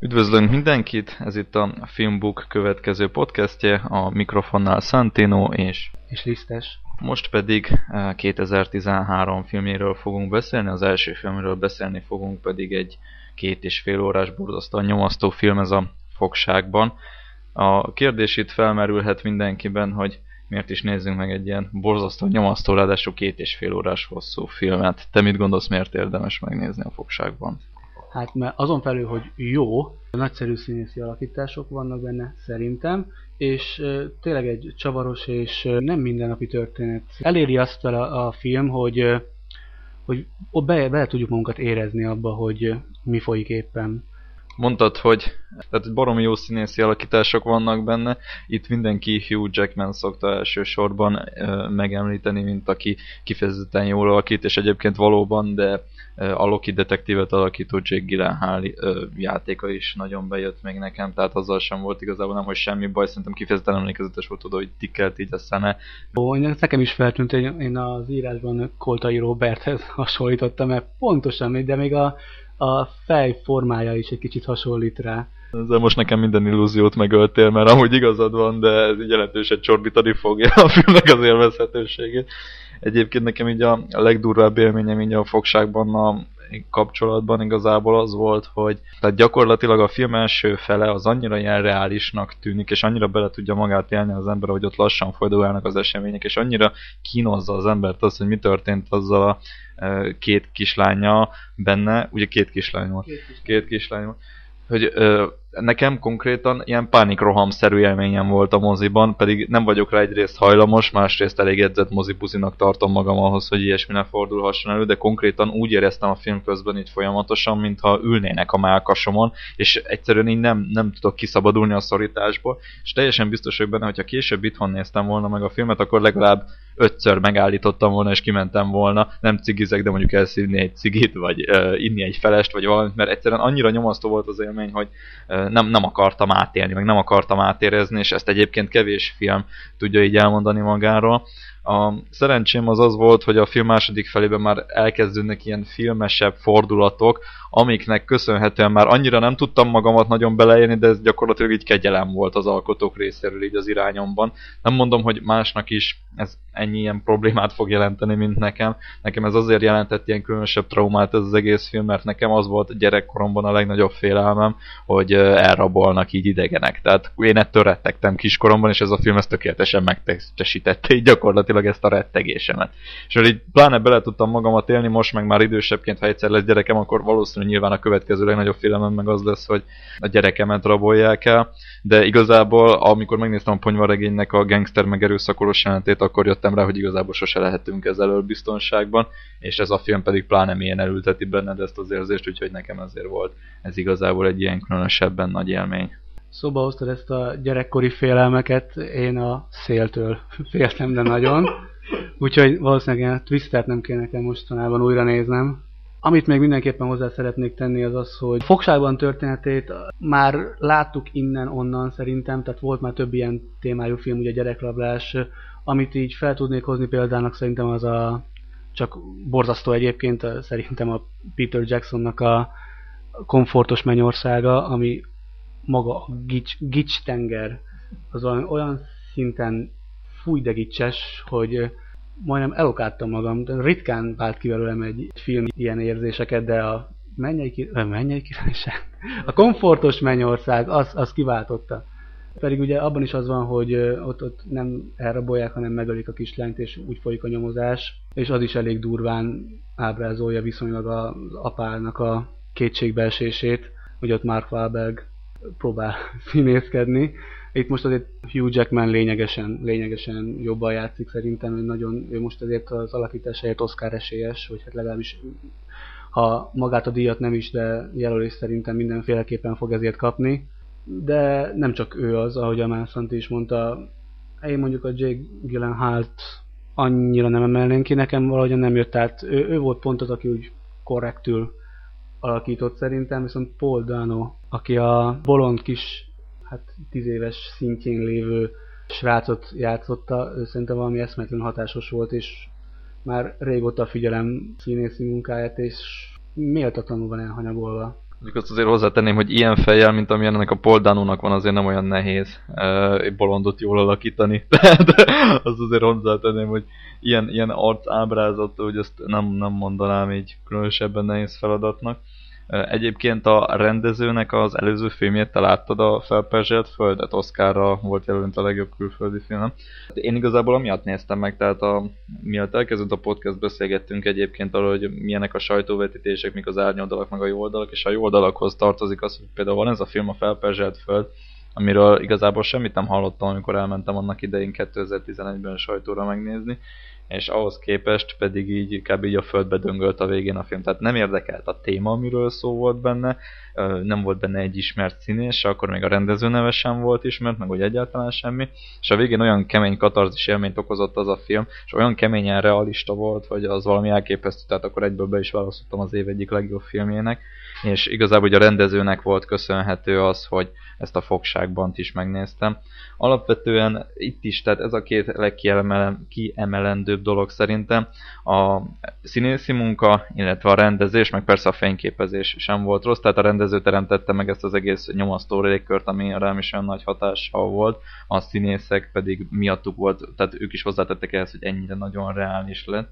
Üdvözlünk mindenkit, ez itt a Filmbook következő podcastje, a mikrofonnál Santino és... És Lisztes. Most pedig 2013 eh, filméről fogunk beszélni, az első filmről beszélni fogunk pedig egy két és fél órás borzasztóan nyomasztó film ez a fogságban. A kérdés itt felmerülhet mindenkiben, hogy miért is nézzünk meg egy ilyen borzasztó nyomasztó, ráadásul két és fél órás hosszú filmet. Te mit gondolsz, miért érdemes megnézni a fogságban? Hát mert azon felül, hogy jó, nagyszerű színészi alakítások vannak benne szerintem, és tényleg egy csavaros és nem mindennapi történet. Eléri azt a, a film, hogy, hogy be, be tudjuk magunkat érezni abba, hogy mi folyik éppen. Mondtad, hogy tehát baromi jó színészi alakítások vannak benne. Itt mindenki Hugh Jackman szokta elsősorban e, megemlíteni, mint aki kifejezetten jól alakít, és egyébként valóban, de a Loki detektívet alakító Jake Gyllenhaal játéka is nagyon bejött még nekem, tehát azzal sem volt igazából nem, hogy semmi baj, szerintem kifejezetten emlékezetes volt oda, hogy tikkelt így a szene. Ó, nekem is feltűnt, hogy én az írásban Koltai Roberthez hasonlítottam, mert pontosan, de még a, a fej formája is egy kicsit hasonlít rá. Ezzel most nekem minden illúziót megöltél, mert amúgy igazad van, de ez így jelentősen csorbítani fogja a filmnek az élvezhetőségét. Egyébként nekem így a legdurvább élményem így a fogságban a kapcsolatban igazából az volt, hogy tehát gyakorlatilag a film első fele az annyira ilyen reálisnak tűnik, és annyira bele tudja magát élni az ember, hogy ott lassan folyamodulnak az események, és annyira kínozza az embert az, hogy mi történt azzal a két kislánya benne, ugye két kislány volt, két kislány, két kislány volt, hogy ö, nekem konkrétan ilyen pánikroham-szerű élményem volt a moziban, pedig nem vagyok rá egyrészt hajlamos, másrészt elég edzett mozibuzinak tartom magam ahhoz, hogy ilyesmi ne fordulhasson elő, de konkrétan úgy éreztem a film közben itt folyamatosan, mintha ülnének a melkasomon, és egyszerűen így nem, nem tudok kiszabadulni a szorításból, és teljesen biztos vagyok benne, hogyha később itthon néztem volna meg a filmet, akkor legalább ötször megállítottam volna, és kimentem volna, nem cigizek, de mondjuk elszívni egy cigit, vagy uh, inni egy felest, vagy valamit, mert egyszerűen annyira nyomasztó volt az élmény, hogy uh, nem, nem akartam átélni, meg nem akartam átérezni, és ezt egyébként kevés film tudja így elmondani magáról. A szerencsém az az volt, hogy a film második felében már elkezdődnek ilyen filmesebb fordulatok, amiknek köszönhetően már annyira nem tudtam magamat nagyon beleélni, de ez gyakorlatilag így kegyelem volt az alkotók részéről így az irányomban. Nem mondom, hogy másnak is ez ennyi ilyen problémát fog jelenteni, mint nekem. Nekem ez azért jelentett ilyen különösebb traumát ez az egész film, mert nekem az volt gyerekkoromban a legnagyobb félelmem, hogy elrabolnak így idegenek. Tehát én ettől rettegtem kiskoromban, és ez a film ezt tökéletesen megtestesítette így gyakorlatilag ezt a rettegésemet. És így pláne bele tudtam magamat élni, most meg már idősebbként, ha egyszer lesz gyerekem, akkor valószínűleg nyilván a következő legnagyobb félelmem meg az lesz, hogy a gyerekemet rabolják el, de igazából amikor megnéztem a ponyvaregénynek a gangster meg erőszakolos jelentét, akkor jöttem rá, hogy igazából sose lehetünk ezzel biztonságban, és ez a film pedig pláne milyen elülteti benned ezt az érzést, úgyhogy nekem azért volt ez igazából egy ilyen különösebben nagy élmény. Szóba hoztad ezt a gyerekkori félelmeket, én a széltől féltem, de nagyon. Úgyhogy valószínűleg a Twistert nem kéne nekem mostanában újra néznem. Amit még mindenképpen hozzá szeretnék tenni az az, hogy fogságban történetét már láttuk innen-onnan szerintem, tehát volt már több ilyen témájú film, ugye gyerekrablás, amit így fel tudnék hozni példának szerintem az a csak borzasztó egyébként szerintem a Peter Jacksonnak a komfortos mennyországa, ami maga a gics, gics tenger, az olyan, olyan szinten fúj de gicses, hogy majdnem elokádtam magam, ritkán vált ki belőlem egy film ilyen érzéseket, de a mennyei, ki, mennyei királyság, a komfortos mennyország, az, az kiváltotta. Pedig ugye abban is az van, hogy ott, ott nem elrabolják, hanem megölik a kislányt, és úgy folyik a nyomozás, és az is elég durván ábrázolja viszonylag az apának a kétségbeesését, hogy ott Mark Wahlberg próbál színészkedni, itt most azért Hugh Jackman lényegesen, lényegesen jobban játszik szerintem, hogy nagyon, ő most azért az alakításáért Oscar esélyes, vagy hát legalábbis ha magát a díjat nem is, de jelölés szerintem mindenféleképpen fog ezért kapni. De nem csak ő az, ahogy a Manson is mondta, én mondjuk a Jake Gyllenhaal-t annyira nem emelném ki, nekem valahogyan nem jött át. Ő, ő volt pont az, aki úgy korrektül alakított szerintem, viszont Paul Dano, aki a bolond kis hát tíz éves szintjén lévő srácot játszotta, ő szerintem valami eszmetlen hatásos volt, és már régóta figyelem színészi munkáját, és méltatlanul van elhanyagolva. Mondjuk azt azért hozzátenném, hogy ilyen fejjel, mint amilyen ennek a Poldánónak van, azért nem olyan nehéz uh, bolondot jól alakítani. Tehát azt azért hozzátenném, hogy ilyen, ilyen arc ábrázat, hogy ezt nem, nem mondanám így különösebben nehéz feladatnak. Egyébként a rendezőnek az előző filmjét te láttad a Felperzselt Földet, Oscarra volt jelölt a legjobb külföldi film. Én igazából amiatt néztem meg, tehát a, miatt elkezdődött a podcast beszélgettünk egyébként arról, hogy milyenek a sajtóvetítések, mik az árnyoldalak, meg a jó oldalak, és a jó oldalakhoz tartozik az, hogy például van ez a film a Felperzselt Föld, amiről igazából semmit nem hallottam, amikor elmentem annak idején 2011-ben sajtóra megnézni, és ahhoz képest pedig így kb. így a földbe döngölt a végén a film. Tehát nem érdekelt a téma, amiről szó volt benne, nem volt benne egy ismert színés, akkor még a rendező neve sem volt ismert, meg hogy egyáltalán semmi, és a végén olyan kemény katarzis élményt okozott az a film, és olyan keményen realista volt, hogy az valami elképesztő, tehát akkor egyből be is választottam az év egyik legjobb filmjének, és igazából ugye a rendezőnek volt köszönhető az, hogy ezt a fogságban is megnéztem. Alapvetően itt is, tehát ez a két legkiemelendőbb dolog szerintem. A színészi munka, illetve a rendezés, meg persze a fényképezés sem volt rossz, tehát a rendező teremtette meg ezt az egész nyomasztó rékkört, ami rám is olyan nagy hatással volt, a színészek pedig miattuk volt, tehát ők is hozzátettek ehhez, hogy ennyire nagyon reális lett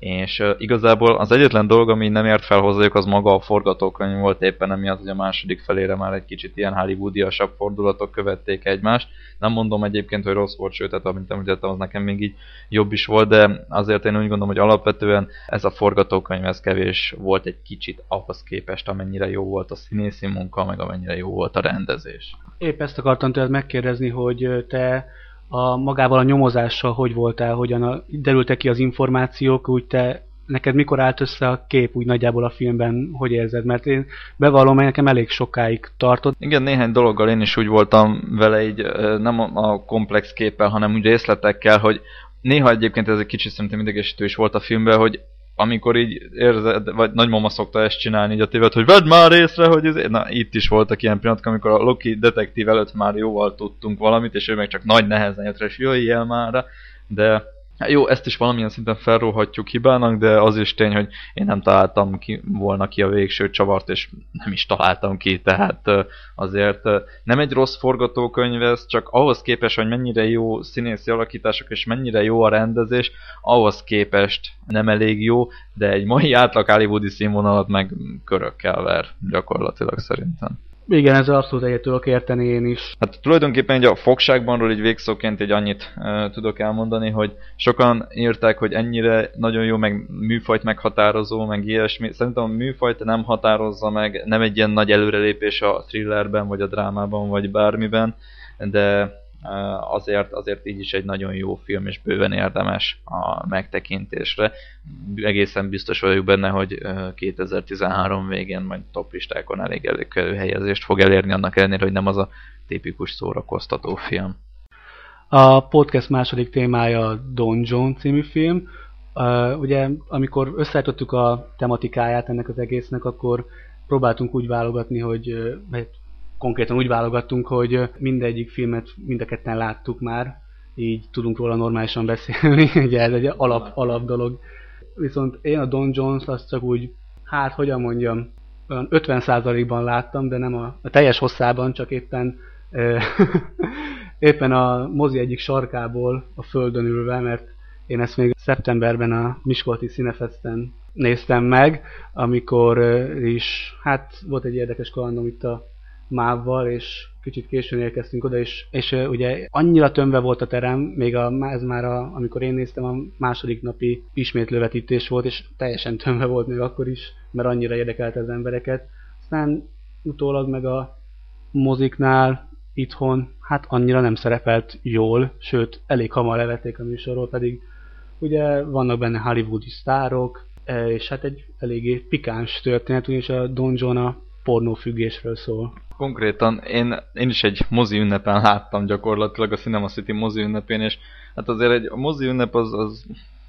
és igazából az egyetlen dolog, ami nem ért fel hozzájuk, az maga a forgatókönyv volt éppen emiatt, hogy a második felére már egy kicsit ilyen hollywoodiasabb fordulatok követték egymást. Nem mondom egyébként, hogy rossz volt, sőt, tehát amint említettem, az nekem még így jobb is volt, de azért én úgy gondolom, hogy alapvetően ez a forgatókönyv, ez kevés volt egy kicsit ahhoz képest, amennyire jó volt a színészi munka, meg amennyire jó volt a rendezés. Épp ezt akartam tőled megkérdezni, hogy te a magával a nyomozással hogy voltál, hogyan a, derültek ki az információk, úgy te neked mikor állt össze a kép úgy nagyjából a filmben, hogy érzed? Mert én bevallom, hogy nekem elég sokáig tartott. Igen, néhány dologgal én is úgy voltam vele, így nem a komplex képpel, hanem úgy részletekkel, hogy néha egyébként ez egy kicsit szerintem idegesítő is volt a filmben, hogy amikor így érzed, vagy nagymama szokta ezt csinálni így a tévet, hogy vedd már észre, hogy ez... Na, itt is voltak ilyen pillanatok, amikor a Loki detektív előtt már jóval tudtunk valamit, és ő meg csak nagy nehezen jött rá, és jöjjél már de Jó, ezt is valamilyen szinten felróhatjuk hibának, de az is tény, hogy én nem találtam ki volna ki a végső csavart, és nem is találtam ki, tehát azért nem egy rossz forgatókönyv ez, csak ahhoz képest, hogy mennyire jó színészi alakítások, és mennyire jó a rendezés, ahhoz képest nem elég jó, de egy mai átlag hollywoodi színvonalat meg körökkel ver gyakorlatilag szerintem. Igen, ez abszolút egyet tudok érteni én is. Hát tulajdonképpen egy a fogságbanról egy végszóként egy annyit uh, tudok elmondani, hogy sokan írták, hogy ennyire nagyon jó, meg műfajt meghatározó, meg ilyesmi. Szerintem a műfajt nem határozza meg, nem egy ilyen nagy előrelépés a thrillerben, vagy a drámában, vagy bármiben, de azért, azért így is egy nagyon jó film, és bőven érdemes a megtekintésre. Egészen biztos vagyok benne, hogy 2013 végén majd top listákon elég előkelő helyezést fog elérni, annak ellenére, hogy nem az a tipikus szórakoztató film. A podcast második témája a Don John című film. Ugye, amikor összeállítottuk a tematikáját ennek az egésznek, akkor próbáltunk úgy válogatni, hogy konkrétan úgy válogattunk, hogy mindegyik filmet mind a ketten láttuk már, így tudunk róla normálisan beszélni, ugye ez egy alap, alap dolog. Viszont én a Don Jones azt csak úgy, hát hogyan mondjam, olyan 50%-ban láttam, de nem a, a teljes hosszában, csak éppen éppen a mozi egyik sarkából a földön ülve, mert én ezt még szeptemberben a Miskolti Cinefesten néztem meg, amikor is, hát volt egy érdekes kalandom itt a mávval, és kicsit későn érkeztünk oda, és, és ugye annyira tömve volt a terem, még a, ez már a, amikor én néztem, a második napi ismétlővetítés volt, és teljesen tömve volt még akkor is, mert annyira érdekelte az embereket. Aztán utólag meg a moziknál itthon, hát annyira nem szerepelt jól, sőt, elég hamar levették a műsorról, pedig ugye vannak benne hollywoodi sztárok, és hát egy eléggé pikáns történet, ugyanis a Don John a pornófüggésről szól. Konkrétan én, én is egy mozi ünnepen láttam gyakorlatilag a Cinema City mozi ünnepén, és hát azért egy a mozi ünnep az, az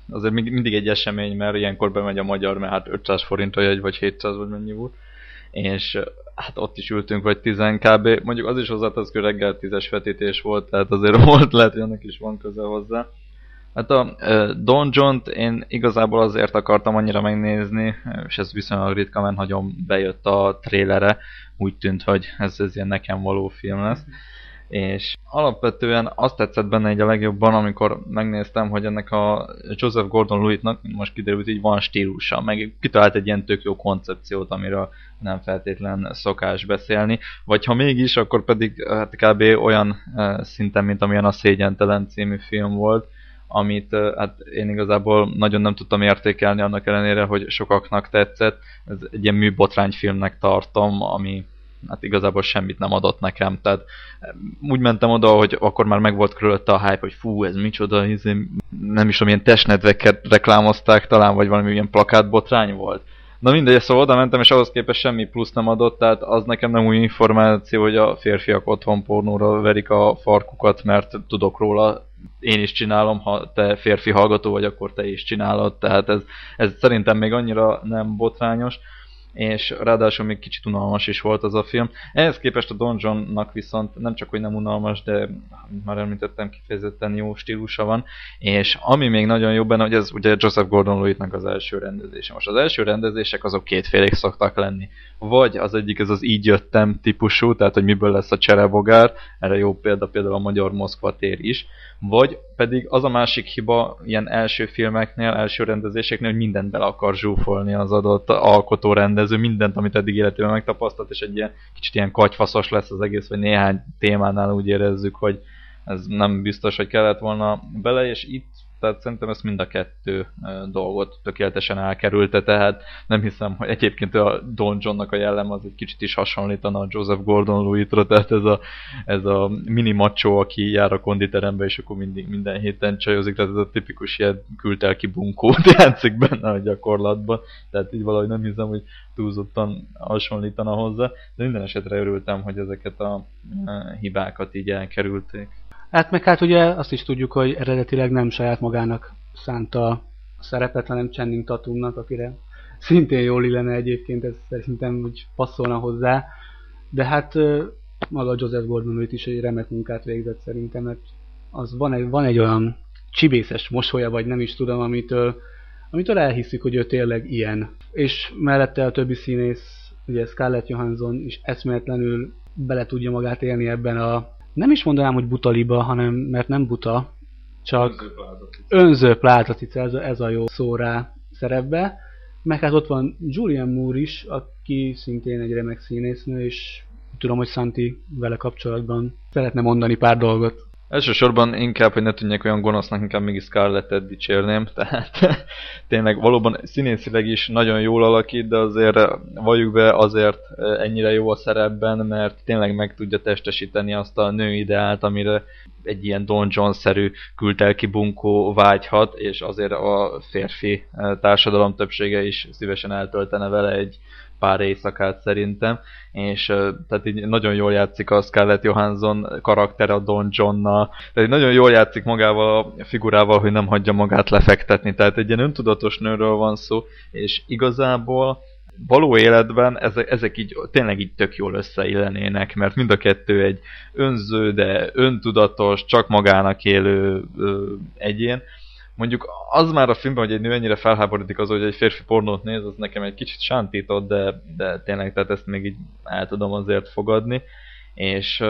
azért mindig egy esemény, mert ilyenkor bemegy a magyar, mert hát 500 forint a jegy, vagy 700, vagy mennyi volt. És hát ott is ültünk, vagy 10 kb. Mondjuk az is hozzátesz, hogy reggel 10-es vetítés volt, tehát azért volt lehet, hogy annak is van köze hozzá. Hát a Don John-t én igazából azért akartam annyira megnézni, és ez viszonylag ritka, mert nagyon bejött a trélere, úgy tűnt, hogy ez, ez ilyen nekem való film lesz. És alapvetően azt tetszett benne egy a legjobban, amikor megnéztem, hogy ennek a Joseph Gordon-Lewittnak most kiderült, hogy van stílusa, meg kitalált egy ilyen tök jó koncepciót, amiről nem feltétlen szokás beszélni, vagy ha mégis, akkor pedig hát kb. olyan szinten, mint amilyen a Szégyentelen című film volt, amit hát én igazából nagyon nem tudtam értékelni annak ellenére, hogy sokaknak tetszett. Ez egy ilyen műbotrányfilmnek tartom, ami hát igazából semmit nem adott nekem. Tehát úgy mentem oda, hogy akkor már megvolt körülötte a hype, hogy fú, ez micsoda, izé, nem is tudom, ilyen testnedveket reklámozták talán, vagy valami ilyen plakátbotrány volt. Na mindegy, szóval oda mentem, és ahhoz képest semmi plusz nem adott, tehát az nekem nem új információ, hogy a férfiak otthon pornóra verik a farkukat, mert tudok róla, én is csinálom, ha te férfi hallgató vagy, akkor te is csinálod, tehát ez, ez szerintem még annyira nem botrányos és ráadásul még kicsit unalmas is volt az a film. Ehhez képest a Don Johnnak viszont nem csak, hogy nem unalmas, de már említettem, kifejezetten jó stílusa van, és ami még nagyon jó benne, hogy ez ugye Joseph Gordon-Lewittnak az első rendezése. Most az első rendezések azok kétfélék szoktak lenni. Vagy az egyik ez az így jöttem típusú, tehát hogy miből lesz a cserebogár, erre jó példa például a Magyar Moszkva tér is, vagy pedig az a másik hiba ilyen első filmeknél, első rendezéseknél, hogy mindent bele akar zsúfolni az adott alkotó rendező, mindent, amit eddig életében megtapasztalt, és egy ilyen kicsit ilyen kagyfaszos lesz az egész, vagy néhány témánál úgy érezzük, hogy ez nem biztos, hogy kellett volna bele, és itt tehát szerintem ezt mind a kettő dolgot tökéletesen elkerülte, tehát nem hiszem, hogy egyébként a Don Johnnak a jellem az egy kicsit is hasonlítana a Joseph Gordon-Lewittra, tehát ez a, ez a mini macho, aki jár a konditerembe, és akkor mindig minden héten csajozik, tehát ez a tipikus ilyen kültel ki bunkót játszik benne a gyakorlatban, tehát így valahogy nem hiszem, hogy túlzottan hasonlítana hozzá, de minden esetre örültem, hogy ezeket a hibákat így elkerülték. Hát meg hát ugye azt is tudjuk, hogy eredetileg nem saját magának szánta a szerepet, hanem Channing Tatumnak, akire szintén jól illene egyébként, ez szerintem úgy passzolna hozzá. De hát maga Joseph gordon is egy remek munkát végzett szerintem, mert az van egy, van egy olyan csibészes mosolya, vagy nem is tudom, amitől, amitől elhiszik, hogy ő tényleg ilyen. És mellette a többi színész, ugye Scarlett Johansson is eszméletlenül bele tudja magát élni ebben a nem is mondanám, hogy buta liba, hanem mert nem buta, csak önző plázatica, ez, ez a jó szó rá szerepbe. Meg hát ott van Julian Moore is, aki szintén egy remek színésznő, és tudom, hogy Santi vele kapcsolatban szeretne mondani pár dolgot. Elsősorban inkább, hogy ne tűnjek olyan gonosznak, inkább még Scarlettet dicsérném, tehát tényleg valóban színészileg is nagyon jól alakít, de azért valljuk be azért ennyire jó a szerepben, mert tényleg meg tudja testesíteni azt a nő ideált, amire egy ilyen Don John-szerű kültelki bunkó vágyhat, és azért a férfi társadalom többsége is szívesen eltöltene vele egy pár éjszakát szerintem, és tehát így nagyon jól játszik a Scarlett Johansson karakter a Don Johnnal, tehát nagyon jól játszik magával a figurával, hogy nem hagyja magát lefektetni, tehát egy ilyen öntudatos nőről van szó, és igazából való életben ezek, ezek így tényleg így tök jól összeillenének, mert mind a kettő egy önző, de öntudatos, csak magának élő ö, egyén, Mondjuk az már a filmben, hogy egy nő ennyire felháborodik az, hogy egy férfi pornót néz, az nekem egy kicsit sántított, de, de tényleg, tehát ezt még így el tudom azért fogadni. És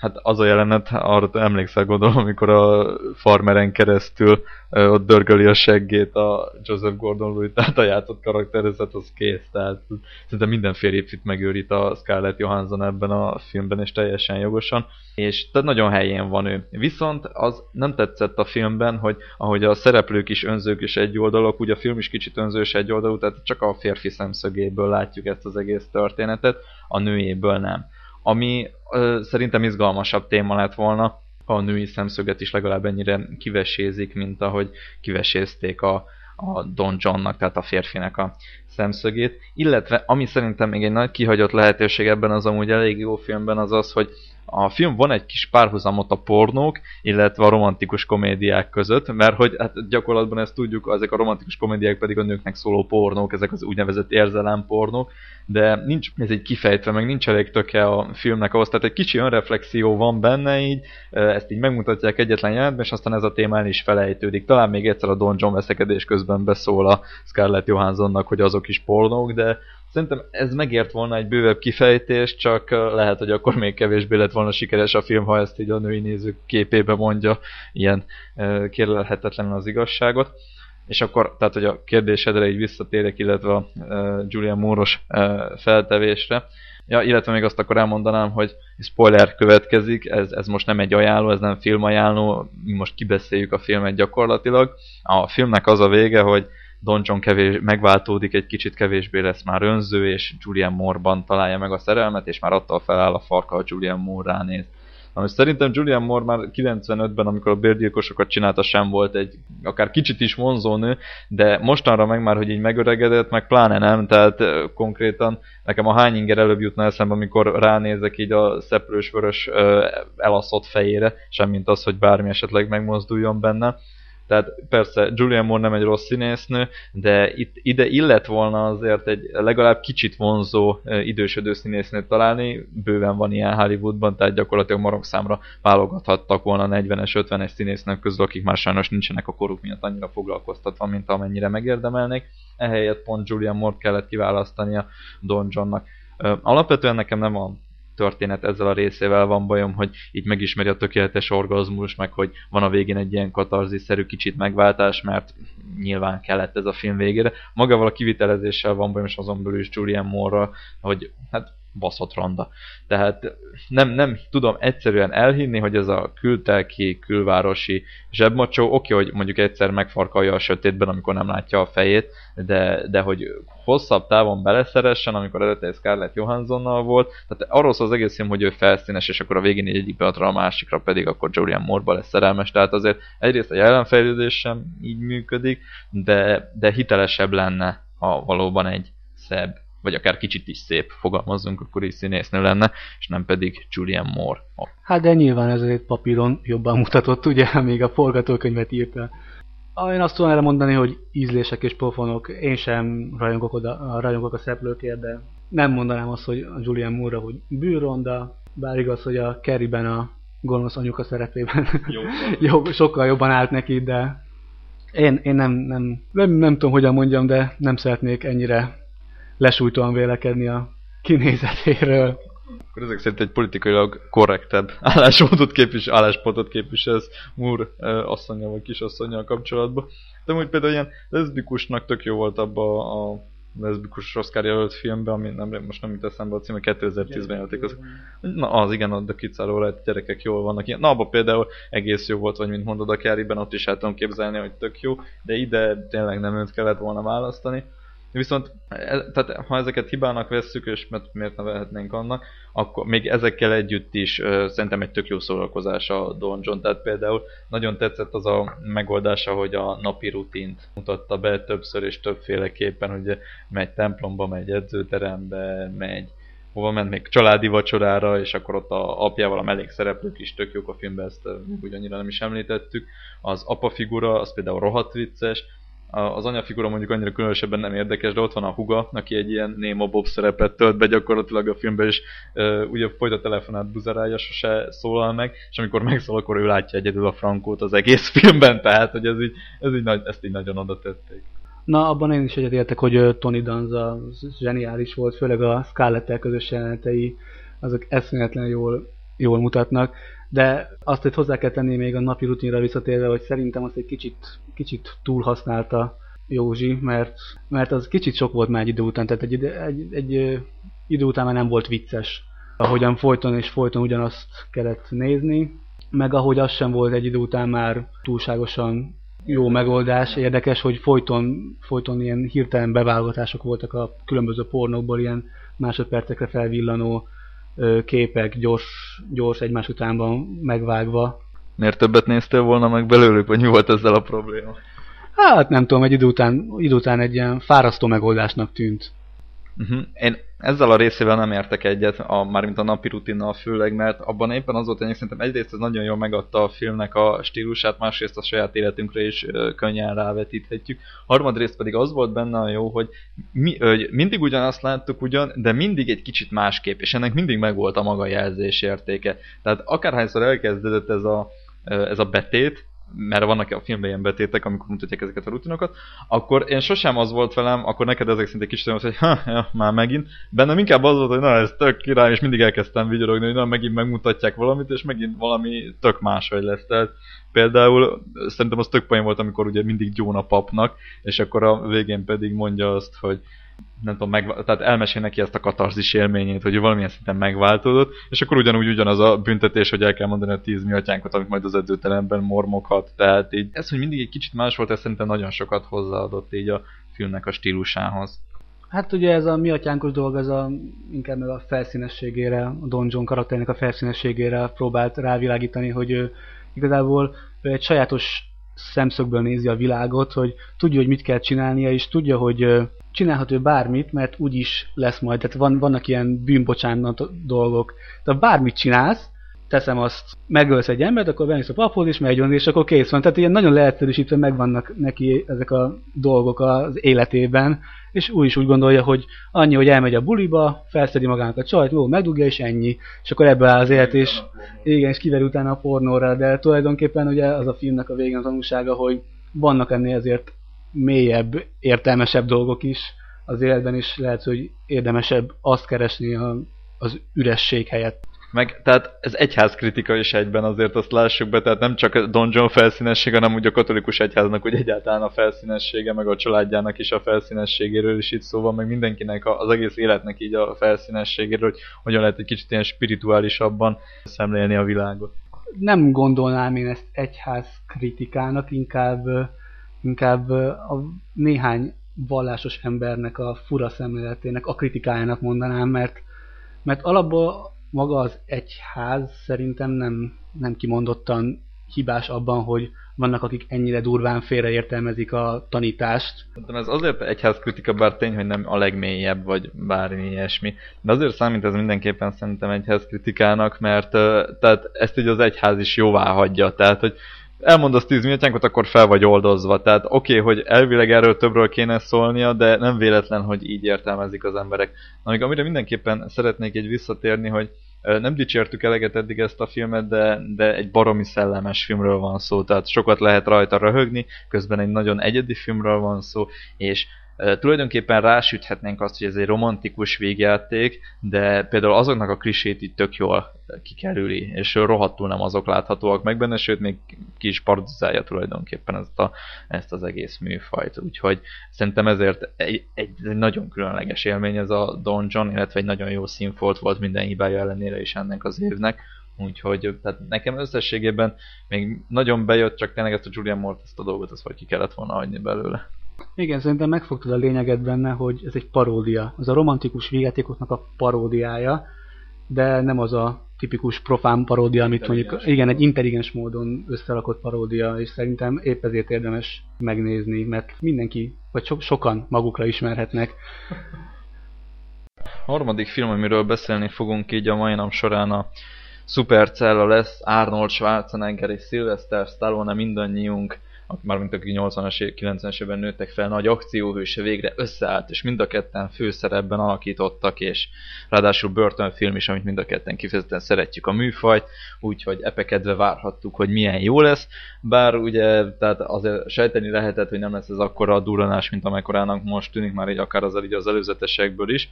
Hát az a jelenet, arra emlékszel gondolom, amikor a farmeren keresztül ö, ott dörgöli a seggét a Joseph Gordon-Lewitt, tehát a játszott karakterezet az kész, tehát szinte minden férjépfit megőrít a Scarlett Johansson ebben a filmben, és teljesen jogosan, és tehát nagyon helyén van ő. Viszont az nem tetszett a filmben, hogy ahogy a szereplők is önzők és egyoldalak, úgy a film is kicsit önzős egyoldalú, tehát csak a férfi szemszögéből látjuk ezt az egész történetet, a nőjéből nem ami ö, szerintem izgalmasabb téma lett volna, ha a női szemszöget is legalább ennyire kivesézik, mint ahogy kivesézték a, a Don Johnnak, tehát a férfinek a szemszögét, illetve ami szerintem még egy nagy kihagyott lehetőség ebben az amúgy elég jó filmben az az, hogy a film van egy kis párhuzamot a pornók, illetve a romantikus komédiák között, mert hogy hát gyakorlatban ezt tudjuk, ezek a romantikus komédiák pedig a nőknek szóló pornók, ezek az úgynevezett érzelem pornók, de nincs ez egy kifejtve, meg nincs elég töke a filmnek ahhoz, tehát egy kicsi önreflexió van benne így, ezt így megmutatják egyetlen jelentben, és aztán ez a téma el is felejtődik. Talán még egyszer a Don John veszekedés közben beszól a Scarlett Johanssonnak, hogy azok is pornók, de Szerintem ez megért volna egy bővebb kifejtés, csak lehet, hogy akkor még kevésbé lett volna sikeres a film, ha ezt így a női nézők képébe mondja ilyen kérlelhetetlenül az igazságot. És akkor, tehát hogy a kérdésedre így visszatérek, illetve a Julian Moore-os feltevésre, Ja, illetve még azt akkor elmondanám, hogy spoiler következik, ez, ez most nem egy ajánló, ez nem filmajánló, mi most kibeszéljük a filmet gyakorlatilag. A filmnek az a vége, hogy Don John kevés, megváltódik, egy kicsit kevésbé lesz már önző, és Julian Moore-ban találja meg a szerelmet, és már attól feláll a farka, hogy Julian Moore ránéz. Ami szerintem Julian Moore már 95-ben, amikor a bérgyilkosokat csinálta, sem volt egy akár kicsit is vonzó nő, de mostanra meg már, hogy így megöregedett, meg pláne nem, tehát konkrétan nekem a hány inger előbb jutna eszembe, amikor ránézek így a szeplős vörös elaszott fejére, semmint az, hogy bármi esetleg megmozduljon benne. Tehát persze Julian Moore nem egy rossz színésznő, de itt, ide illet volna azért egy legalább kicsit vonzó idősödő színésznőt találni. Bőven van ilyen Hollywoodban, tehát gyakorlatilag marok számra válogathattak volna 40-es, 50-es színésznők közül, akik már sajnos nincsenek a koruk miatt annyira foglalkoztatva, mint amennyire megérdemelnék. Ehelyett pont Julian Moore kellett kiválasztania Don Johnnak. Alapvetően nekem nem a történet ezzel a részével van bajom, hogy így megismeri a tökéletes orgazmus, meg hogy van a végén egy ilyen katarzis-szerű kicsit megváltás, mert nyilván kellett ez a film végére. Magával a kivitelezéssel van bajom, és azon belül is Julian moore hogy hát baszott ronda. Tehát nem, nem tudom egyszerűen elhinni, hogy ez a kültelki, külvárosi zsebmacsó, oké, hogy mondjuk egyszer megfarkalja a sötétben, amikor nem látja a fejét, de, de hogy hosszabb távon beleszeressen, amikor eredetileg Scarlett Johanssonnal volt, tehát arról szól az egész film, hogy ő felszínes, és akkor a végén egy egyik pillanatra a másikra pedig akkor Julian Moore-ba lesz szerelmes, tehát azért egyrészt a jelenfejlődés sem így működik, de, de hitelesebb lenne, ha valóban egy szebb vagy akár kicsit is szép, fogalmazzunk, akkor is színésznő lenne, és nem pedig Julian Moore. Hát de nyilván ez egy papíron jobban mutatott, ugye, még a forgatókönyvet írta. Én azt tudom erre mondani, hogy ízlések és pofonok, én sem rajongok, oda, rajongok a szereplőkért, de nem mondanám azt, hogy a Julian Moore, hogy bűronda, bár igaz, hogy a Kerryben a gonosz anyuka szerepében jobb, sokkal jobban állt neki, de én, én nem, nem, nem, nem tudom, hogyan mondjam, de nem szeretnék ennyire lesújtóan vélekedni a kinézetéről. Akkor ezek szerint egy politikailag korrektebb álláspontot képvisel, álláspontot képviselsz Moore asszonya vagy kisasszonyjal kapcsolatban. De úgy például ilyen leszbikusnak tök jó volt abba a leszbikus Oscar jelölt filmben, ami nem, most nem jut eszembe a címe, 2010-ben jelölték az. Na az igen, a kicáró lehet, gyerekek jól vannak. Na abban például egész jó volt, vagy mint mondod a Carrie-ben, ott is el tudom képzelni, hogy tök jó, de ide tényleg nem őt kellett volna választani. Viszont e, tehát, ha ezeket hibának vesszük, és mert miért ne vehetnénk annak, akkor még ezekkel együtt is uh, szerintem egy tök jó szórakozás a Don John. Tehát például nagyon tetszett az a megoldása, hogy a napi rutint mutatta be többször és többféleképpen, hogy megy templomba, megy edzőterembe, megy hova ment még családi vacsorára, és akkor ott a apjával a mellékszereplők is tök jók a filmben, ezt úgy annyira nem is említettük. Az apa figura, az például rohadt vicces, az anyafigura mondjuk annyira különösebben nem érdekes, de ott van a huga, aki egy ilyen Nemo Bob szerepet tölt be gyakorlatilag a filmben, és uh, ugye folyt a telefonát buzerálja, sose szólal meg, és amikor megszól, akkor ő látja egyedül a frankót az egész filmben, tehát hogy ez így, ez így, ezt így nagyon oda tették. Na, abban én is egyetértek, hogy Tony Danza zseniális volt, főleg a Scarlett-tel közös jelenetei, azok eszméletlen jól, jól mutatnak. De azt itt hozzá kell tenni még a napi rutinra visszatérve, hogy szerintem azt egy kicsit, kicsit túl használta Józsi, mert, mert az kicsit sok volt már egy idő után, tehát egy, egy, egy idő után már nem volt vicces. Ahogyan folyton és folyton ugyanazt kellett nézni, meg ahogy az sem volt egy idő után már túlságosan jó megoldás. Érdekes, hogy folyton, folyton ilyen hirtelen beválogatások voltak a különböző pornókból, ilyen másodpercekre felvillanó képek gyors, gyors egymás utánban megvágva. Miért többet néztél volna meg belőlük, vagy mi volt ezzel a probléma? Hát nem tudom, egy idő után, idő után egy ilyen fárasztó megoldásnak tűnt. Uh-huh. Én ezzel a részével nem értek egyet, a, mármint a napi rutinnal főleg, mert abban éppen az volt, hogy szerintem egyrészt ez nagyon jól megadta a filmnek a stílusát, másrészt a saját életünkre is ö, könnyen rávetíthetjük. Harmadrészt pedig az volt benne a jó, hogy, mi, hogy mindig ugyanazt láttuk ugyan, de mindig egy kicsit másképp, és ennek mindig megvolt a maga jelzés értéke. Tehát akárhányszor elkezdődött ez a, ez a betét, mert vannak a filmben ilyen betétek, amikor mutatják ezeket a rutinokat, akkor én sosem az volt velem, akkor neked ezek szinte kicsit olyan, hogy ha, ja, már megint. Bennem inkább az volt, hogy na ez tök király, és mindig elkezdtem vigyorogni, hogy na megint megmutatják valamit, és megint valami tök máshogy lesz. Tehát például szerintem az tök poén volt, amikor ugye mindig Gyóna papnak, és akkor a végén pedig mondja azt, hogy nem tudom, meg, tehát elmesél neki ezt a katarzis élményét, hogy valamilyen szinten megváltozott, és akkor ugyanúgy ugyanaz a büntetés, hogy el kell mondani a tíz mi atyánkat, amit majd az edzőtelemben mormoghat. Tehát így, ez, hogy mindig egy kicsit más volt, ez szerintem nagyon sokat hozzáadott így a filmnek a stílusához. Hát ugye ez a mi atyánkos dolog, ez a, inkább meg a felszínességére, a Don John karakterének a felszínességére próbált rávilágítani, hogy ő igazából egy sajátos szemszögből nézi a világot, hogy tudja, hogy mit kell csinálnia, és tudja, hogy csinálhat ő bármit, mert úgyis lesz majd. Tehát van, vannak ilyen bűnbocsánat dolgok. Tehát bármit csinálsz, teszem azt, megölsz egy embert, akkor bemész a paphoz, és megy és akkor kész van. Tehát ilyen nagyon leegyszerűsítve megvannak neki ezek a dolgok az életében, és úgy is úgy gondolja, hogy annyi, hogy elmegy a buliba, felszedi magának a csajt, jó, megdugja, és ennyi. És akkor ebből áll az élet, és igen, és kiver utána a pornóra, de tulajdonképpen ugye az a filmnek a végén a tanulsága, hogy vannak ennél azért mélyebb, értelmesebb dolgok is az életben, is lehet, hogy érdemesebb azt keresni a, az üresség helyett. Meg, tehát ez egyház kritika is egyben azért azt lássuk be, tehát nem csak a Don felszínessége, hanem úgy a katolikus egyháznak úgy egyáltalán a felszínessége, meg a családjának is a felszínességéről is itt szóval, meg mindenkinek az egész életnek így a felszínességéről, hogy hogyan lehet egy kicsit ilyen spirituálisabban szemlélni a világot. Nem gondolnám én ezt egyház kritikának, inkább, inkább a néhány vallásos embernek a fura szemléletének, a kritikájának mondanám, mert, mert alapból maga az egyház szerintem nem, nem kimondottan hibás abban, hogy vannak, akik ennyire durván félreértelmezik a tanítást. Szerintem ez azért egyház kritika, bár tény, hogy nem a legmélyebb, vagy bármi ilyesmi. De azért számít ez mindenképpen szerintem egyház kritikának, mert tehát ezt így az egyház is jóvá hagyja. Tehát, hogy elmondasz tíz minutjánkot, akkor fel vagy oldozva. Tehát oké, okay, hogy elvileg erről többről kéne szólnia, de nem véletlen, hogy így értelmezik az emberek. Amíg amire mindenképpen szeretnék egy visszatérni, hogy nem dicsértük eleget eddig ezt a filmet, de, de egy baromi szellemes filmről van szó, tehát sokat lehet rajta röhögni, közben egy nagyon egyedi filmről van szó, és Tulajdonképpen rásüthetnénk azt, hogy ez egy romantikus végjáték, de például azoknak a klisét itt tök jól kikerüli, és rohadtul nem azok láthatóak meg benne, sőt még ki is parodizálja tulajdonképpen ezt, a, ezt az egész műfajt. Úgyhogy szerintem ezért egy, egy, nagyon különleges élmény ez a Don John, illetve egy nagyon jó színfolt volt minden hibája ellenére is ennek az évnek. Úgyhogy tehát nekem összességében még nagyon bejött, csak tényleg ezt a Julian Moore ezt a dolgot, ezt vagy ki kellett volna hagyni belőle. Igen, szerintem megfogtad a lényeget benne, hogy ez egy paródia. Az a romantikus vígjátékoknak a paródiája, de nem az a tipikus profán paródia, amit mondjuk, igen, egy intelligens módon összerakott paródia, és szerintem épp ezért érdemes megnézni, mert mindenki, vagy so sokan magukra ismerhetnek. A harmadik film, amiről beszélni fogunk így a mai nap során a Supercella lesz, Arnold Schwarzenegger és Sylvester Stallone mindannyiunk mármint akik 80-as, 90-es évben nőttek fel, nagy akcióhőse végre összeállt, és mind a ketten főszerepben alakítottak, és ráadásul börtönfilm is, amit mind a ketten kifejezetten szeretjük a műfajt, úgyhogy epekedve várhattuk, hogy milyen jó lesz, bár ugye, tehát azért sejteni lehetett, hogy nem lesz ez akkora a duranás, mint amekkorának most tűnik, már így akár az, így az előzetesekből is,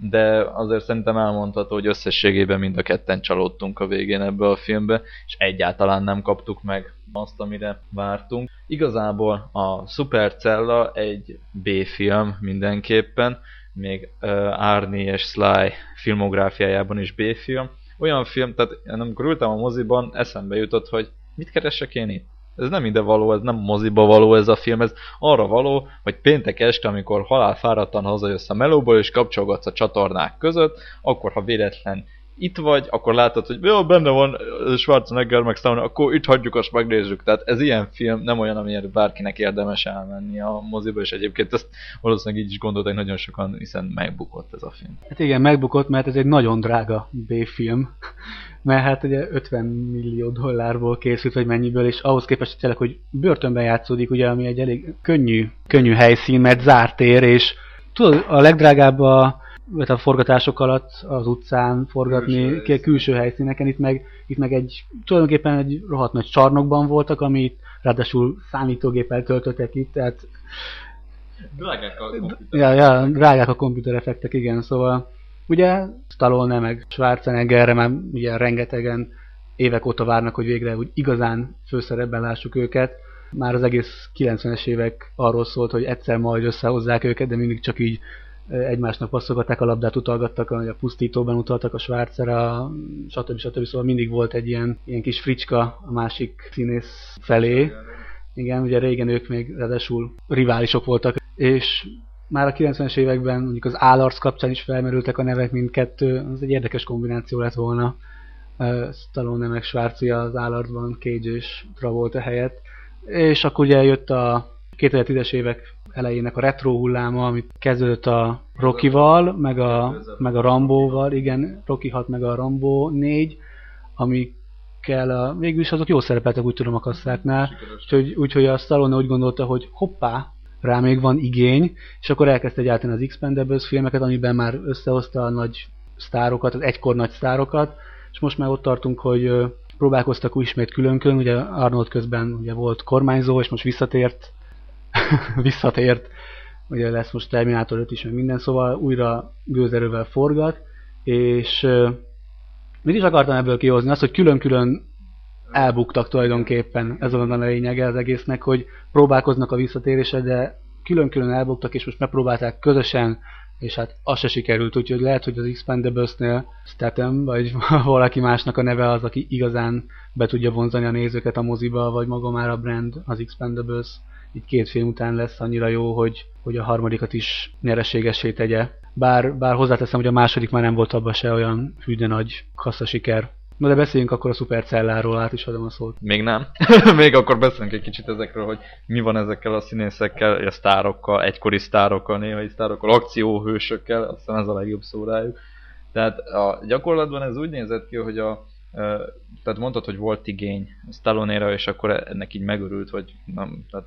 de azért szerintem elmondható, hogy összességében mind a ketten csalódtunk a végén ebbe a filmbe, és egyáltalán nem kaptuk meg azt, amire vártunk. Igazából a Supercella egy B-film mindenképpen, még uh, Arnie és Sly filmográfiájában is B-film. Olyan film, tehát amikor ültem a moziban, eszembe jutott, hogy mit keresek én itt? Ez nem ide való, ez nem moziba való ez a film, ez arra való, hogy péntek este, amikor halálfáradtan hazajössz a melóból és kapcsolgatsz a csatornák között, akkor ha véletlen itt vagy, akkor látod, hogy jó, benne van Schwarzenegger, meg Stallone, akkor itt hagyjuk, azt megnézzük. Tehát ez ilyen film, nem olyan, amiért bárkinek érdemes elmenni a moziba, és egyébként ezt valószínűleg így is gondolták nagyon sokan, hiszen megbukott ez a film. Hát igen, megbukott, mert ez egy nagyon drága B-film, mert hát ugye 50 millió dollárból készült, vagy mennyiből, és ahhoz képest tényleg, hogy börtönben játszódik, ugye, ami egy elég könnyű, könnyű helyszín, mert zárt tér, és tudod, a legdrágább a a forgatások alatt az utcán forgatni, külső, külső helyszíneken, itt meg, itt meg egy, tulajdonképpen egy rohadt nagy csarnokban voltak, amit ráadásul számítógéppel töltöttek itt, tehát Drágák a komputer. Ja, ja, drágák a komputerefektek, igen, szóval ugye Stallone meg Schwarzeneggerre már ugye rengetegen évek óta várnak, hogy végre úgy igazán főszerepben lássuk őket. Már az egész 90-es évek arról szólt, hogy egyszer majd összehozzák őket, de mindig csak így egymásnak passzogatták a labdát, utalgattak, a pusztítóban utaltak a Schwarzera, stb. stb. Szóval mindig volt egy ilyen, ilyen kis fricska a másik színész felé. Igen, ugye régen ők még ráadásul riválisok voltak, és már a 90-es években mondjuk az állarc kapcsán is felmerültek a nevek mindkettő, az egy érdekes kombináció lett volna. Stallone meg Schwarzia az állarcban, Cage és Travolta helyett. És akkor ugye jött a 2010-es évek elejének a retro hulláma, amit kezdődött a Rocky-val, meg a, meg a Rambo-val, igen, Rocky 6 meg a Rambo 4, amikkel a, végül is azok jó szerepeltek, úgy tudom a kasszáknál, úgyhogy, úgyhogy a Stallone úgy gondolta, hogy hoppá, rá még van igény, és akkor elkezdte gyártani az Expendables filmeket, amiben már összehozta a nagy sztárokat, az egykor nagy sztárokat, és most már ott tartunk, hogy próbálkoztak úgy ismét külön-külön, ugye Arnold közben ugye volt kormányzó, és most visszatért visszatért, ugye lesz most Terminátor 5 is, meg minden, szóval újra gőzerővel forgat, és mit is akartam ebből kihozni? Azt, hogy külön-külön elbuktak tulajdonképpen, ez a lényege az egésznek, hogy próbálkoznak a visszatérésre, de külön-külön elbuktak, és most megpróbálták közösen, és hát az se sikerült, úgyhogy lehet, hogy az Expendables-nél Statham, vagy valaki másnak a neve az, aki igazán be tudja vonzani a nézőket a moziba, vagy maga már a brand, az Expendables itt két film után lesz annyira jó, hogy, hogy a harmadikat is nyereségessé tegye. Bár, bár hozzáteszem, hogy a második már nem volt abban se olyan hűde nagy kassza siker. Na de beszéljünk akkor a szupercelláról, át is adom a szót. Még nem. Még akkor beszélünk egy kicsit ezekről, hogy mi van ezekkel a színészekkel, a sztárokkal, egykori sztárokkal, néhai sztárokkal, akcióhősökkel, azt hiszem ez a legjobb szó rájuk. Tehát a gyakorlatban ez úgy nézett ki, hogy a, tehát mondtad, hogy volt igény stallone és akkor ennek így megörült, hogy nem, tehát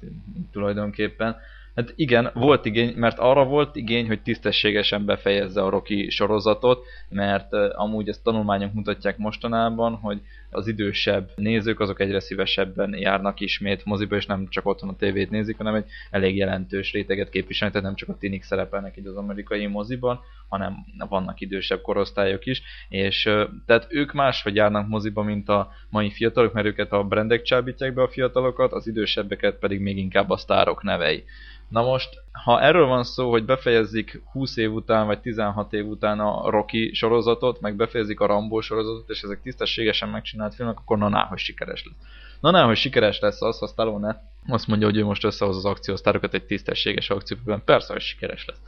tulajdonképpen. Hát igen, volt igény, mert arra volt igény, hogy tisztességesen befejezze a Rocky sorozatot, mert amúgy ezt tanulmányok mutatják mostanában, hogy az idősebb nézők azok egyre szívesebben járnak ismét moziba, és nem csak otthon a tévét nézik, hanem egy elég jelentős réteget képviselnek, tehát nem csak a tinik szerepelnek így az amerikai moziban, hanem vannak idősebb korosztályok is, és tehát ők máshogy járnak moziba, mint a mai fiatalok, mert őket a brendek csábítják be a fiatalokat, az idősebbeket pedig még inkább a sztárok nevei. Na most, ha erről van szó, hogy befejezik 20 év után, vagy 16 év után a Rocky sorozatot, meg befejezik a Rambo sorozatot, és ezek tisztességesen megcsinált filmek, akkor na, na hogy sikeres lesz. Na, na hogy sikeres lesz az, ha Stallone azt mondja, hogy ő most összehoz az akciósztárokat egy tisztességes akcióban. Persze, hogy sikeres lesz.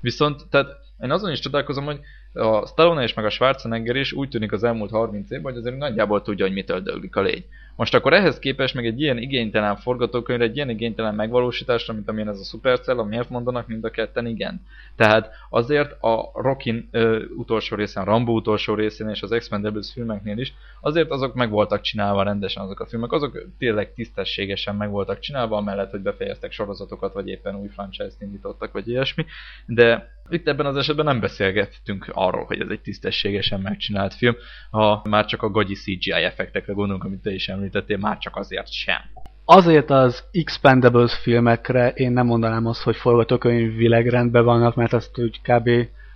Viszont, tehát én azon is csodálkozom, hogy a Stallone és meg a Schwarzenegger is úgy tűnik az elmúlt 30 évben, hogy azért nagyjából tudja, hogy mitől döglik a légy. Most akkor ehhez képest meg egy ilyen igénytelen forgatókönyvre, egy ilyen igénytelen megvalósításra, mint amilyen ez a Supercell, miért mondanak mind a ketten igen? Tehát azért a Rockin ö, utolsó részén, Rambo utolsó részén és az Expendables filmeknél is, azért azok meg voltak csinálva rendesen azok a filmek, azok tényleg tisztességesen meg voltak csinálva, amellett, hogy befejeztek sorozatokat, vagy éppen új franchise-t indítottak, vagy ilyesmi, de itt ebben az esetben nem beszélgettünk arról, hogy ez egy tisztességesen megcsinált film, ha már csak a gagyi CGI effektekre gondolunk, amit te is említettél, már csak azért sem. Azért az Expendables filmekre én nem mondanám azt, hogy forgatókönyvileg rendben vannak, mert azt úgy kb.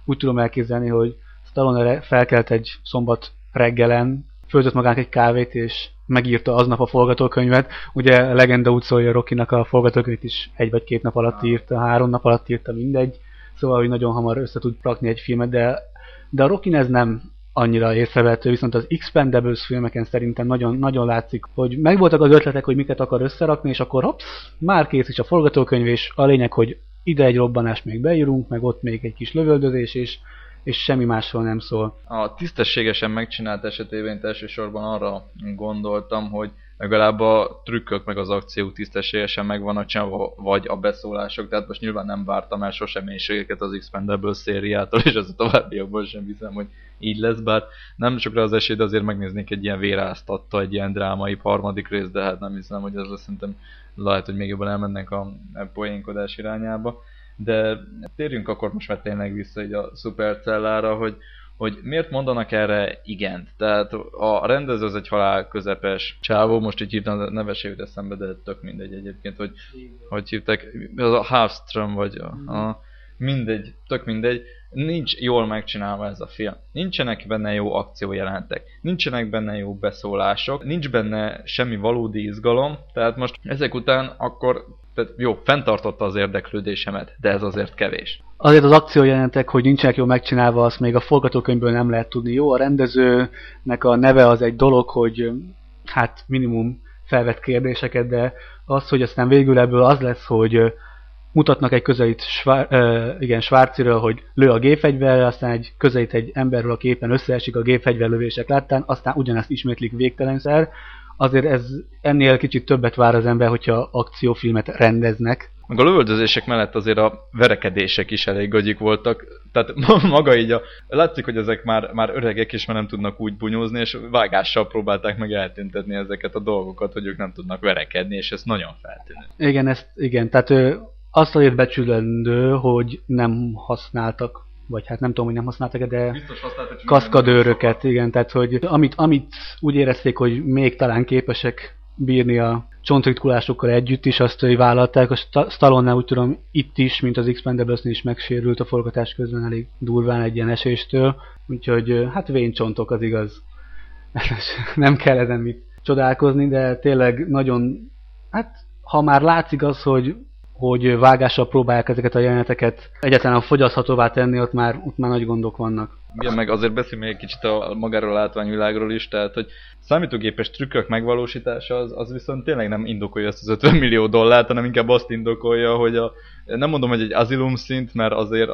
úgy tudom elképzelni, hogy Stallone felkelt egy szombat reggelen, főzött magának egy kávét, és megírta aznap a forgatókönyvet. Ugye a legenda úgy szólja Rokinak a forgatókönyvet is egy vagy két nap alatt írta, három nap alatt írta, mindegy szóval, hogy nagyon hamar össze tud rakni egy filmet, de, de a Rockin ez nem annyira észrevehető, viszont az Expendables filmeken szerintem nagyon, nagyon látszik, hogy megvoltak az ötletek, hogy miket akar összerakni, és akkor hops, már kész is a forgatókönyv, és a lényeg, hogy ide egy robbanás még beírunk, meg ott még egy kis lövöldözés, és, és semmi másról nem szól. A tisztességesen megcsinált esetében elsősorban arra gondoltam, hogy legalább a trükkök meg az akció tisztességesen meg vannak csinálva, vagy a beszólások, tehát most nyilván nem vártam el sosem mélységeket az Expendables szériától, és az a továbbiakban sem hiszem, hogy így lesz, bár nem sokra az esély, de azért megnéznék egy ilyen véráztatta, egy ilyen drámai harmadik rész, de hát nem hiszem, hogy ez lesz, szerintem lehet, hogy még jobban elmennek a poénkodás irányába. De térjünk akkor most már tényleg vissza egy a szupercellára, hogy hogy miért mondanak erre igent. Tehát a rendező az egy halál közepes csávó, most így hívtam, neve se jut eszembe, de tök mindegy egyébként, hogy, hogy hívták, az a Halfström vagy a, a mindegy, tök mindegy, nincs jól megcsinálva ez a film. Nincsenek benne jó akciójelentek, nincsenek benne jó beszólások, nincs benne semmi valódi izgalom, tehát most ezek után akkor jó, fenntartotta az érdeklődésemet, de ez azért kevés. Azért az akciójelentek, hogy nincsenek jól megcsinálva, azt még a forgatókönyvből nem lehet tudni. Jó, a rendezőnek a neve az egy dolog, hogy hát minimum felvett kérdéseket, de az, hogy aztán végül ebből az lesz, hogy mutatnak egy közelít Svár, uh, igen, Svárciről, hogy lő a gépfegyverrel, aztán egy közelít egy emberről, aki éppen összeesik a gépfegyverlövések láttán, aztán ugyanezt ismétlik végtelenszer. Azért ez ennél kicsit többet vár az ember, hogyha akciófilmet rendeznek. Meg a lövöldözések mellett azért a verekedések is elég gagyik voltak. Tehát maga így a... Látszik, hogy ezek már, már öregek és már nem tudnak úgy bunyózni, és vágással próbálták meg eltüntetni ezeket a dolgokat, hogy ők nem tudnak verekedni, és ez nagyon feltűnő. Igen, ezt, igen, tehát azt azért becsülendő, hogy nem használtak, vagy hát nem tudom, hogy nem használtak de kaszkadőröket, igen, tehát hogy amit, amit úgy érezték, hogy még talán képesek bírni a csontritkulásokkal együtt is, azt hogy vállalták. A stallone úgy tudom, itt is, mint az expendables is megsérült a forgatás közben elég durván egy ilyen eséstől. Úgyhogy hát csontok az igaz. nem kell ezen mit csodálkozni, de tényleg nagyon, hát ha már látszik az, hogy hogy vágással próbálják ezeket a jeleneteket egyáltalán fogyaszthatóvá tenni, ott már, ott már nagy gondok vannak. Igen, meg azért beszélni egy kicsit a magáról a látványvilágról is, tehát hogy számítógépes trükkök megvalósítása az, az viszont tényleg nem indokolja ezt az 50 millió dollárt, hanem inkább azt indokolja, hogy a, nem mondom, hogy egy azilum szint, mert azért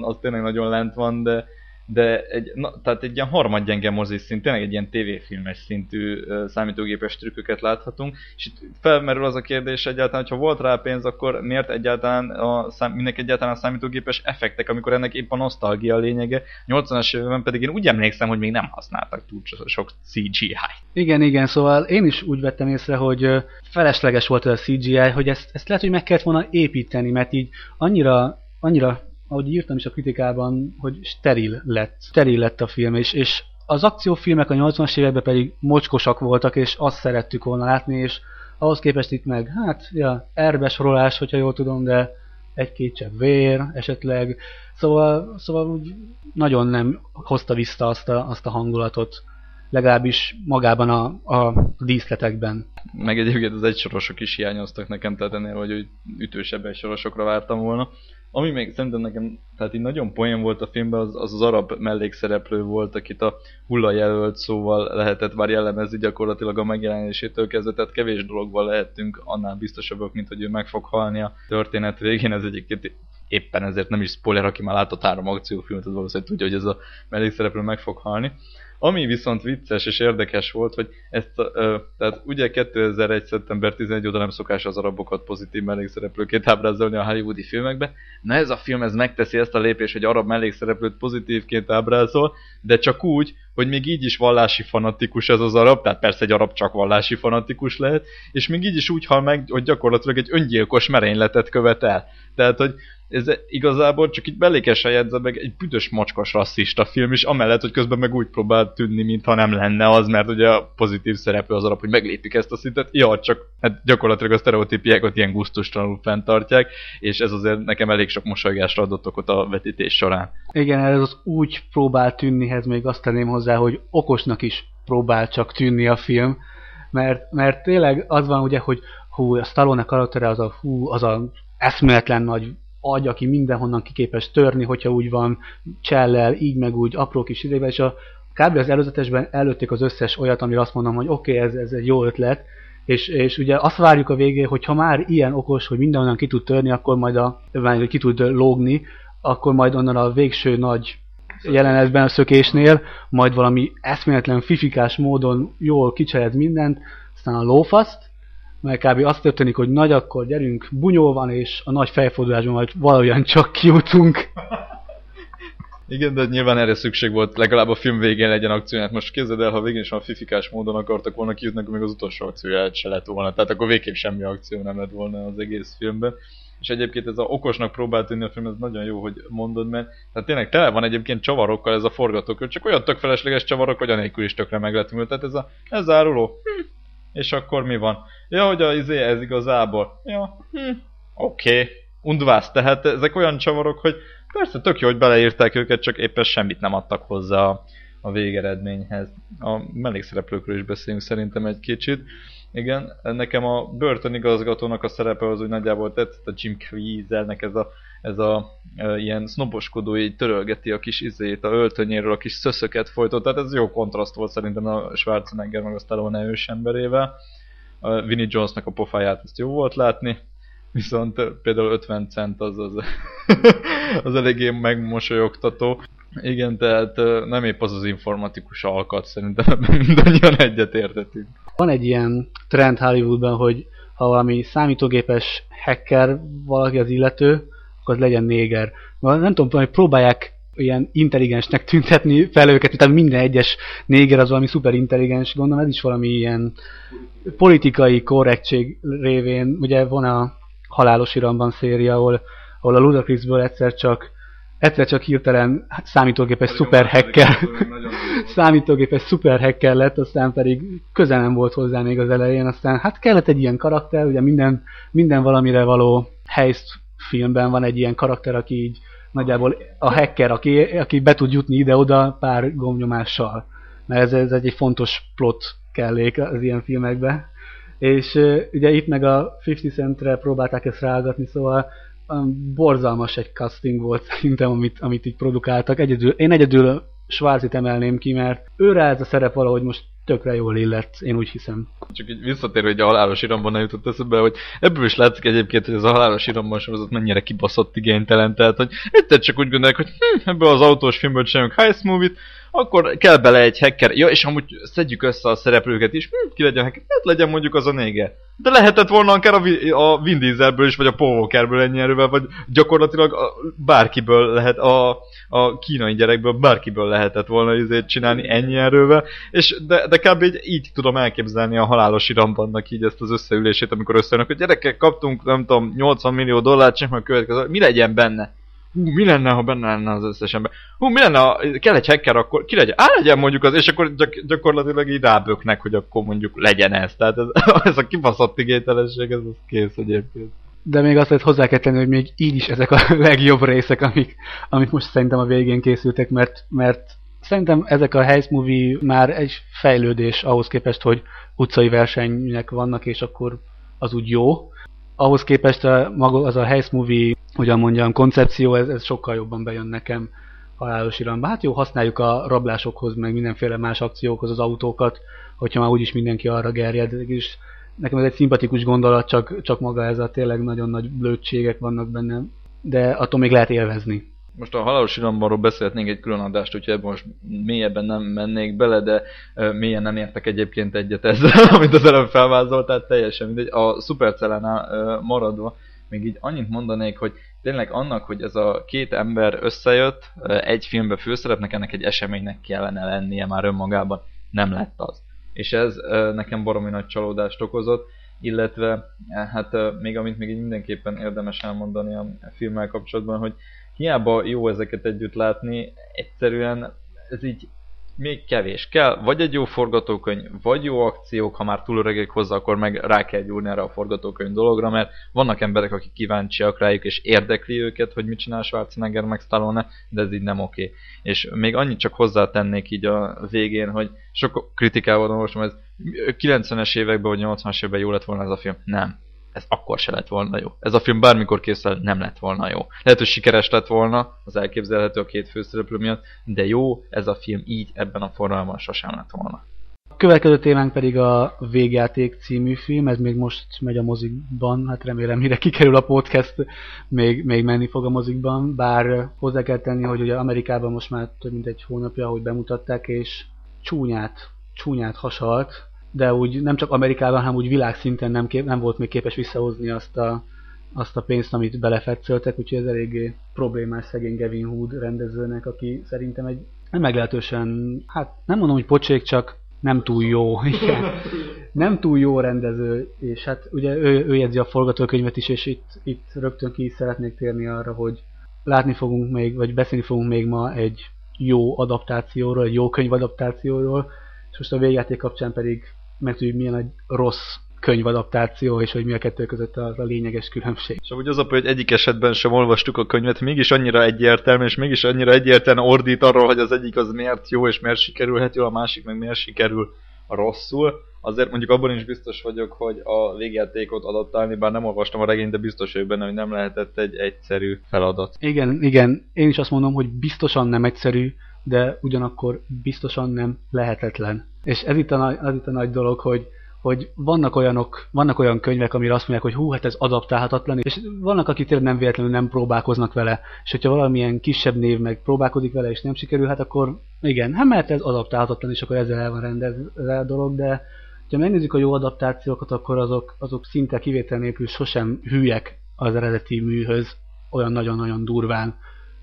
az tényleg nagyon lent van, de de egy, na, tehát egy ilyen harmadgyenge mozis szint, tényleg egy ilyen tévéfilmes szintű számítógépes trükköket láthatunk, és itt felmerül az a kérdés egyáltalán, hogyha volt rá pénz, akkor miért egyáltalán a, szám, egyáltalán a számítógépes effektek, amikor ennek épp a nosztalgia a lényege, 80-as években pedig én úgy emlékszem, hogy még nem használtak túl sok CGI. Igen, igen, szóval én is úgy vettem észre, hogy felesleges volt a CGI, hogy ezt, ezt lehet, hogy meg kellett volna építeni, mert így annyira annyira ahogy írtam is a kritikában, hogy steril lett. Steril lett a film, és, és az akciófilmek a 80-as években pedig mocskosak voltak, és azt szerettük volna látni, és ahhoz képest itt meg, hát, ja, erbesorolás, hogyha jól tudom, de egy-két csepp vér esetleg. Szóval, szóval úgy nagyon nem hozta vissza azt a, azt a hangulatot, legalábbis magában a, a díszletekben. Meg egyébként az egysorosok is hiányoztak nekem, tehát ennél, hogy ütősebb egysorosokra vártam volna. Ami még szerintem nekem, tehát így nagyon poén volt a filmben, az az, az arab mellékszereplő volt, akit a hullajelölt szóval lehetett már jellemezni gyakorlatilag a megjelenésétől kezdve, tehát kevés dologban lehetünk annál biztosabbak, mint hogy ő meg fog halni a történet végén, ez egyébként éppen ezért nem is spoiler, aki már látott három akciófilmet, az valószínűleg tudja, hogy ez a mellékszereplő meg fog halni. Ami viszont vicces és érdekes volt, hogy ezt, ö, tehát ugye 2001. szeptember 11 óta nem szokás az arabokat pozitív mellékszereplőként ábrázolni a hollywoodi filmekbe. Na ez a film ez megteszi ezt a lépést, hogy arab mellékszereplőt pozitívként ábrázol, de csak úgy, hogy még így is vallási fanatikus ez az arab, tehát persze egy arab csak vallási fanatikus lehet, és még így is úgy hal meg, hogy gyakorlatilag egy öngyilkos merényletet követel. Tehát, hogy ez igazából csak így belékesen jegyze meg egy büdös mocskos rasszista film is, amellett, hogy közben meg úgy próbál tűnni, mintha nem lenne az, mert ugye a pozitív szereplő az alap, hogy meglépik ezt a szintet, ja, csak hát gyakorlatilag a sztereotípiákat ilyen gusztustalanul fenntartják, és ez azért nekem elég sok mosolygásra adott okot a vetítés során. Igen, ez az úgy próbál tűnnihez még azt tenném hozzá, hogy okosnak is próbál csak tűnni a film, mert, mert tényleg az van ugye, hogy hú, a Stallone karaktere az a, hú, az a eszméletlen nagy agy, aki mindenhonnan kiképes törni, hogyha úgy van, csellel, így meg úgy, apró kis idével, és a kb. az előzetesben előtték az összes olyat, amire azt mondom, hogy oké, okay, ez, ez egy jó ötlet, és, és ugye azt várjuk a végén, hogy ha már ilyen okos, hogy mindenhonnan ki tud törni, akkor majd a, vagy ki tud lógni, akkor majd onnan a végső nagy jelenetben a szökésnél, majd valami eszméletlen fifikás módon jól kicsered mindent, aztán a lófaszt, mert kb. azt történik, hogy nagy akkor gyerünk, bunyó van, és a nagy fejfordulásban majd valahogyan csak kijutunk. Igen, de nyilván erre szükség volt, legalább a film végén legyen akcióját. Most képzeld el, ha végén is a fifikás módon akartak volna kijutni, akkor még az utolsó akciója se lett volna. Tehát akkor végképp semmi akció nem lett volna az egész filmben. És egyébként ez a okosnak próbált tűnni a film, ez nagyon jó, hogy mondod, mert tehát tényleg tele van egyébként csavarokkal ez a forgatókönyv, csak olyan tök felesleges csavarok, hogy anélkül is tökre meg lett Tehát ez a, ez áruló. Hm. És akkor mi van? Ja, hogy a izé, ez igazából. Ja, hm. oké. Okay. Undvász, tehát ezek olyan csavarok, hogy Persze, tök jó, hogy beleírták őket, csak éppen semmit nem adtak hozzá a, a végeredményhez. A mellékszereplőkről is beszélünk szerintem egy kicsit. Igen, nekem a Burton igazgatónak a szerepe az úgy nagyjából tetszett, a Jim Caviezelnek ez a, ez a e, ilyen sznoboskodó, így törölgeti a kis izét, a öltönyéről a kis szöszöket folytott, tehát ez jó kontraszt volt szerintem a Schwarzenegger meg a Stallone ősemberével. A Vinnie Jonesnak a pofáját ezt jó volt látni, viszont például 50 cent az, az, az eléggé megmosolyogtató. Igen, tehát nem épp az az informatikus alkat, szerintem mindannyian egyetértetünk. Van egy ilyen trend Hollywoodban, hogy ha valami számítógépes hacker valaki az illető, akkor az legyen néger. Nem tudom, hogy próbálják ilyen intelligensnek tüntetni fel őket, tehát minden egyes néger az valami szuperintelligens, gondolom ez is valami ilyen politikai korrektség révén, ugye van a halálos iramban széria, ahol, ahol a Ludacrisből egyszer csak egyszer csak hirtelen számítógépes szuperhacker számítógépes szuperhacker lett, aztán pedig közel nem volt hozzá még az elején, aztán hát kellett egy ilyen karakter, ugye minden, minden valamire való heist filmben van egy ilyen karakter, aki így nagyjából a hacker, aki, aki be tud jutni ide-oda pár gomnyomással. Mert ez, ez egy fontos plot kellék az ilyen filmekben. És ugye itt meg a 50 Centre próbálták ezt rágatni, szóval borzalmas egy casting volt szerintem, amit, amit így produkáltak. Egyedül, én egyedül Schwarzit emelném ki, mert őre ez a szerep valahogy most tökre jól illett, én úgy hiszem. Csak így visszatérve, hogy a halálos iramban jutott eszembe, hogy ebből is látszik egyébként, hogy az a halálos iramban sorozat mennyire kibaszott igénytelen, tehát hogy egyszer csak úgy gondolják, hogy hm, ebből az autós filmből csinálunk heist movie akkor kell bele egy hacker. Ja, és amúgy szedjük össze a szereplőket is, hm, ki legyen hacker? Hát legyen mondjuk az a néger. De lehetett volna akár a, a Vin Dieselből is, vagy a Paul Walkerből ennyi erővel, vagy gyakorlatilag a, bárkiből lehet, a, a kínai gyerekből bárkiből lehetett volna izét csinálni ennyi erővel, és de, de kb. Így, így tudom elképzelni a halálos irambannak így ezt az összeülését, amikor összejönnek, hogy gyerekek kaptunk, nem tudom, 80 millió dollárt, csak meg következő, mi legyen benne? hú, mi lenne, ha benne lenne az összes ember? Hú, mi lenne, ha kell egy hacker, akkor ki legyen? Á, legyen mondjuk az, és akkor gyak, gyakorlatilag így ráböknek, hogy akkor mondjuk legyen ez. Tehát ez, ez a kibaszott igénytelenség, ez az kész egyébként. De még azt lehet hozzá kell tenni, hogy még így is ezek a legjobb részek, amik, amik most szerintem a végén készültek, mert, mert szerintem ezek a heist movie már egy fejlődés ahhoz képest, hogy utcai versenynek vannak, és akkor az úgy jó. Ahhoz képest a, maga az a heist movie hogyan mondjam, koncepció, ez, ez sokkal jobban bejön nekem halálos iramba. Hát jó, használjuk a rablásokhoz, meg mindenféle más akciókhoz az autókat, hogyha már úgyis mindenki arra gerjed. És nekem ez egy szimpatikus gondolat, csak, csak maga ez a tényleg nagyon nagy blödségek vannak benne, de attól még lehet élvezni. Most a halálos irambanról beszélhetnénk egy külön adást, úgyhogy ebben most mélyebben nem mennék bele, de mélyen nem értek egyébként egyet ezzel, amit az előbb felvázolt, tehát teljesen mindegy. A Supercellánál maradva, még így annyit mondanék, hogy tényleg annak, hogy ez a két ember összejött egy filmbe főszerepnek, ennek egy eseménynek kellene lennie már önmagában. Nem lett az. És ez nekem baromi nagy csalódást okozott, illetve hát még amit még mindenképpen érdemes elmondani a filmmel kapcsolatban, hogy hiába jó ezeket együtt látni, egyszerűen ez így még kevés. Kell vagy egy jó forgatókönyv, vagy jó akciók, ha már túl öregek hozzá, akkor meg rá kell gyúrni erre a forgatókönyv dologra, mert vannak emberek, akik kíváncsiak rájuk, és érdekli őket, hogy mit csinál Schwarzenegger meg Stallone, de ez így nem oké. És még annyit csak hozzátennék így a végén, hogy sok kritikával olvastam, ez 90-es években vagy 80-as években jó lett volna ez a film. Nem ez akkor se lett volna jó. Ez a film bármikor készül, nem lett volna jó. Lehet, hogy sikeres lett volna, az elképzelhető a két főszereplő miatt, de jó, ez a film így, ebben a formában sosem lett volna. következő témánk pedig a Végjáték című film, ez még most megy a mozikban, hát remélem mire kikerül a podcast, még, még menni fog a mozikban, bár hozzá kell tenni, hogy ugye Amerikában most már több mint egy hónapja, hogy bemutatták, és csúnyát, csúnyát hasalt, de úgy nem csak Amerikában, hanem úgy világszinten nem, kép, nem volt még képes visszahozni azt a, azt a pénzt, amit belefetszöltek, úgyhogy ez eléggé problémás szegény Gavin Hood rendezőnek, aki szerintem egy nem meglehetősen, hát nem mondom, hogy pocsék, csak nem túl jó. Igen. nem túl jó rendező, és hát ugye ő, ő jegyzi a forgatókönyvet is, és itt, itt rögtön ki is szeretnék térni arra, hogy látni fogunk még, vagy beszélni fogunk még ma egy jó adaptációról, egy jó könyvadaptációról, és most a végjáték kapcsán pedig megtudjuk milyen egy rossz könyvadaptáció, és hogy mi a kettő között az a lényeges különbség. És úgy az a hogy egyik esetben sem olvastuk a könyvet, mégis annyira egyértelmű, és mégis annyira egyértelműen ordít arról, hogy az egyik az miért jó, és miért sikerülhet jól, a másik meg miért sikerül rosszul. Azért mondjuk abban is biztos vagyok, hogy a végjátékot adaptálni, bár nem olvastam a regényt, de biztos vagyok benne, hogy nem lehetett egy egyszerű feladat. Igen, igen. Én is azt mondom, hogy biztosan nem egyszerű, de ugyanakkor biztosan nem lehetetlen. És ez itt a, az itt a nagy dolog, hogy hogy vannak olyanok, vannak olyan könyvek, amire azt mondják, hogy hú, hát ez adaptálhatatlan, és vannak, akik tényleg nem véletlenül nem próbálkoznak vele, és hogyha valamilyen kisebb név meg próbálkozik vele, és nem sikerül, hát akkor igen, hát mert ez adaptálhatatlan, és akkor ezzel el van rendezve a dolog, de ha megnézzük a jó adaptációkat, akkor azok, azok szinte kivétel nélkül sosem hülyek az eredeti műhöz, olyan nagyon-nagyon durván.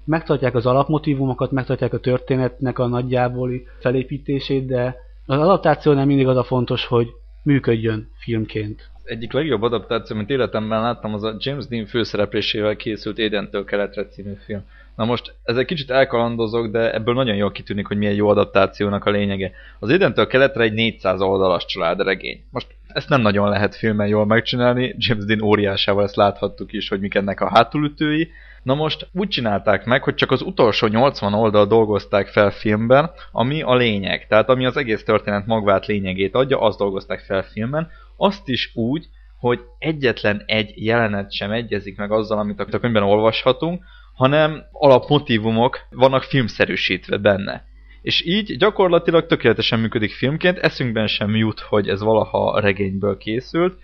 Megtartják az alapmotívumokat, megtartják a történetnek a nagyjából felépítését, de az adaptáció nem mindig az a fontos, hogy működjön filmként. Egyik legjobb adaptáció, amit életemben láttam, az a James Dean főszereplésével készült Édentől keletre című film. Na most ez egy kicsit elkalandozok, de ebből nagyon jól kitűnik, hogy milyen jó adaptációnak a lényege. Az Édentől keletre egy 400 oldalas családregény. Most ezt nem nagyon lehet filmen jól megcsinálni, James Dean óriásával ezt láthattuk is, hogy mik ennek a hátulütői, Na most úgy csinálták meg, hogy csak az utolsó 80 oldal dolgozták fel filmben, ami a lényeg. Tehát ami az egész történet magvát lényegét adja, azt dolgozták fel filmben. Azt is úgy, hogy egyetlen egy jelenet sem egyezik meg azzal, amit a könyvben olvashatunk, hanem alapmotívumok vannak filmszerűsítve benne. És így gyakorlatilag tökéletesen működik filmként, eszünkben sem jut, hogy ez valaha regényből készült,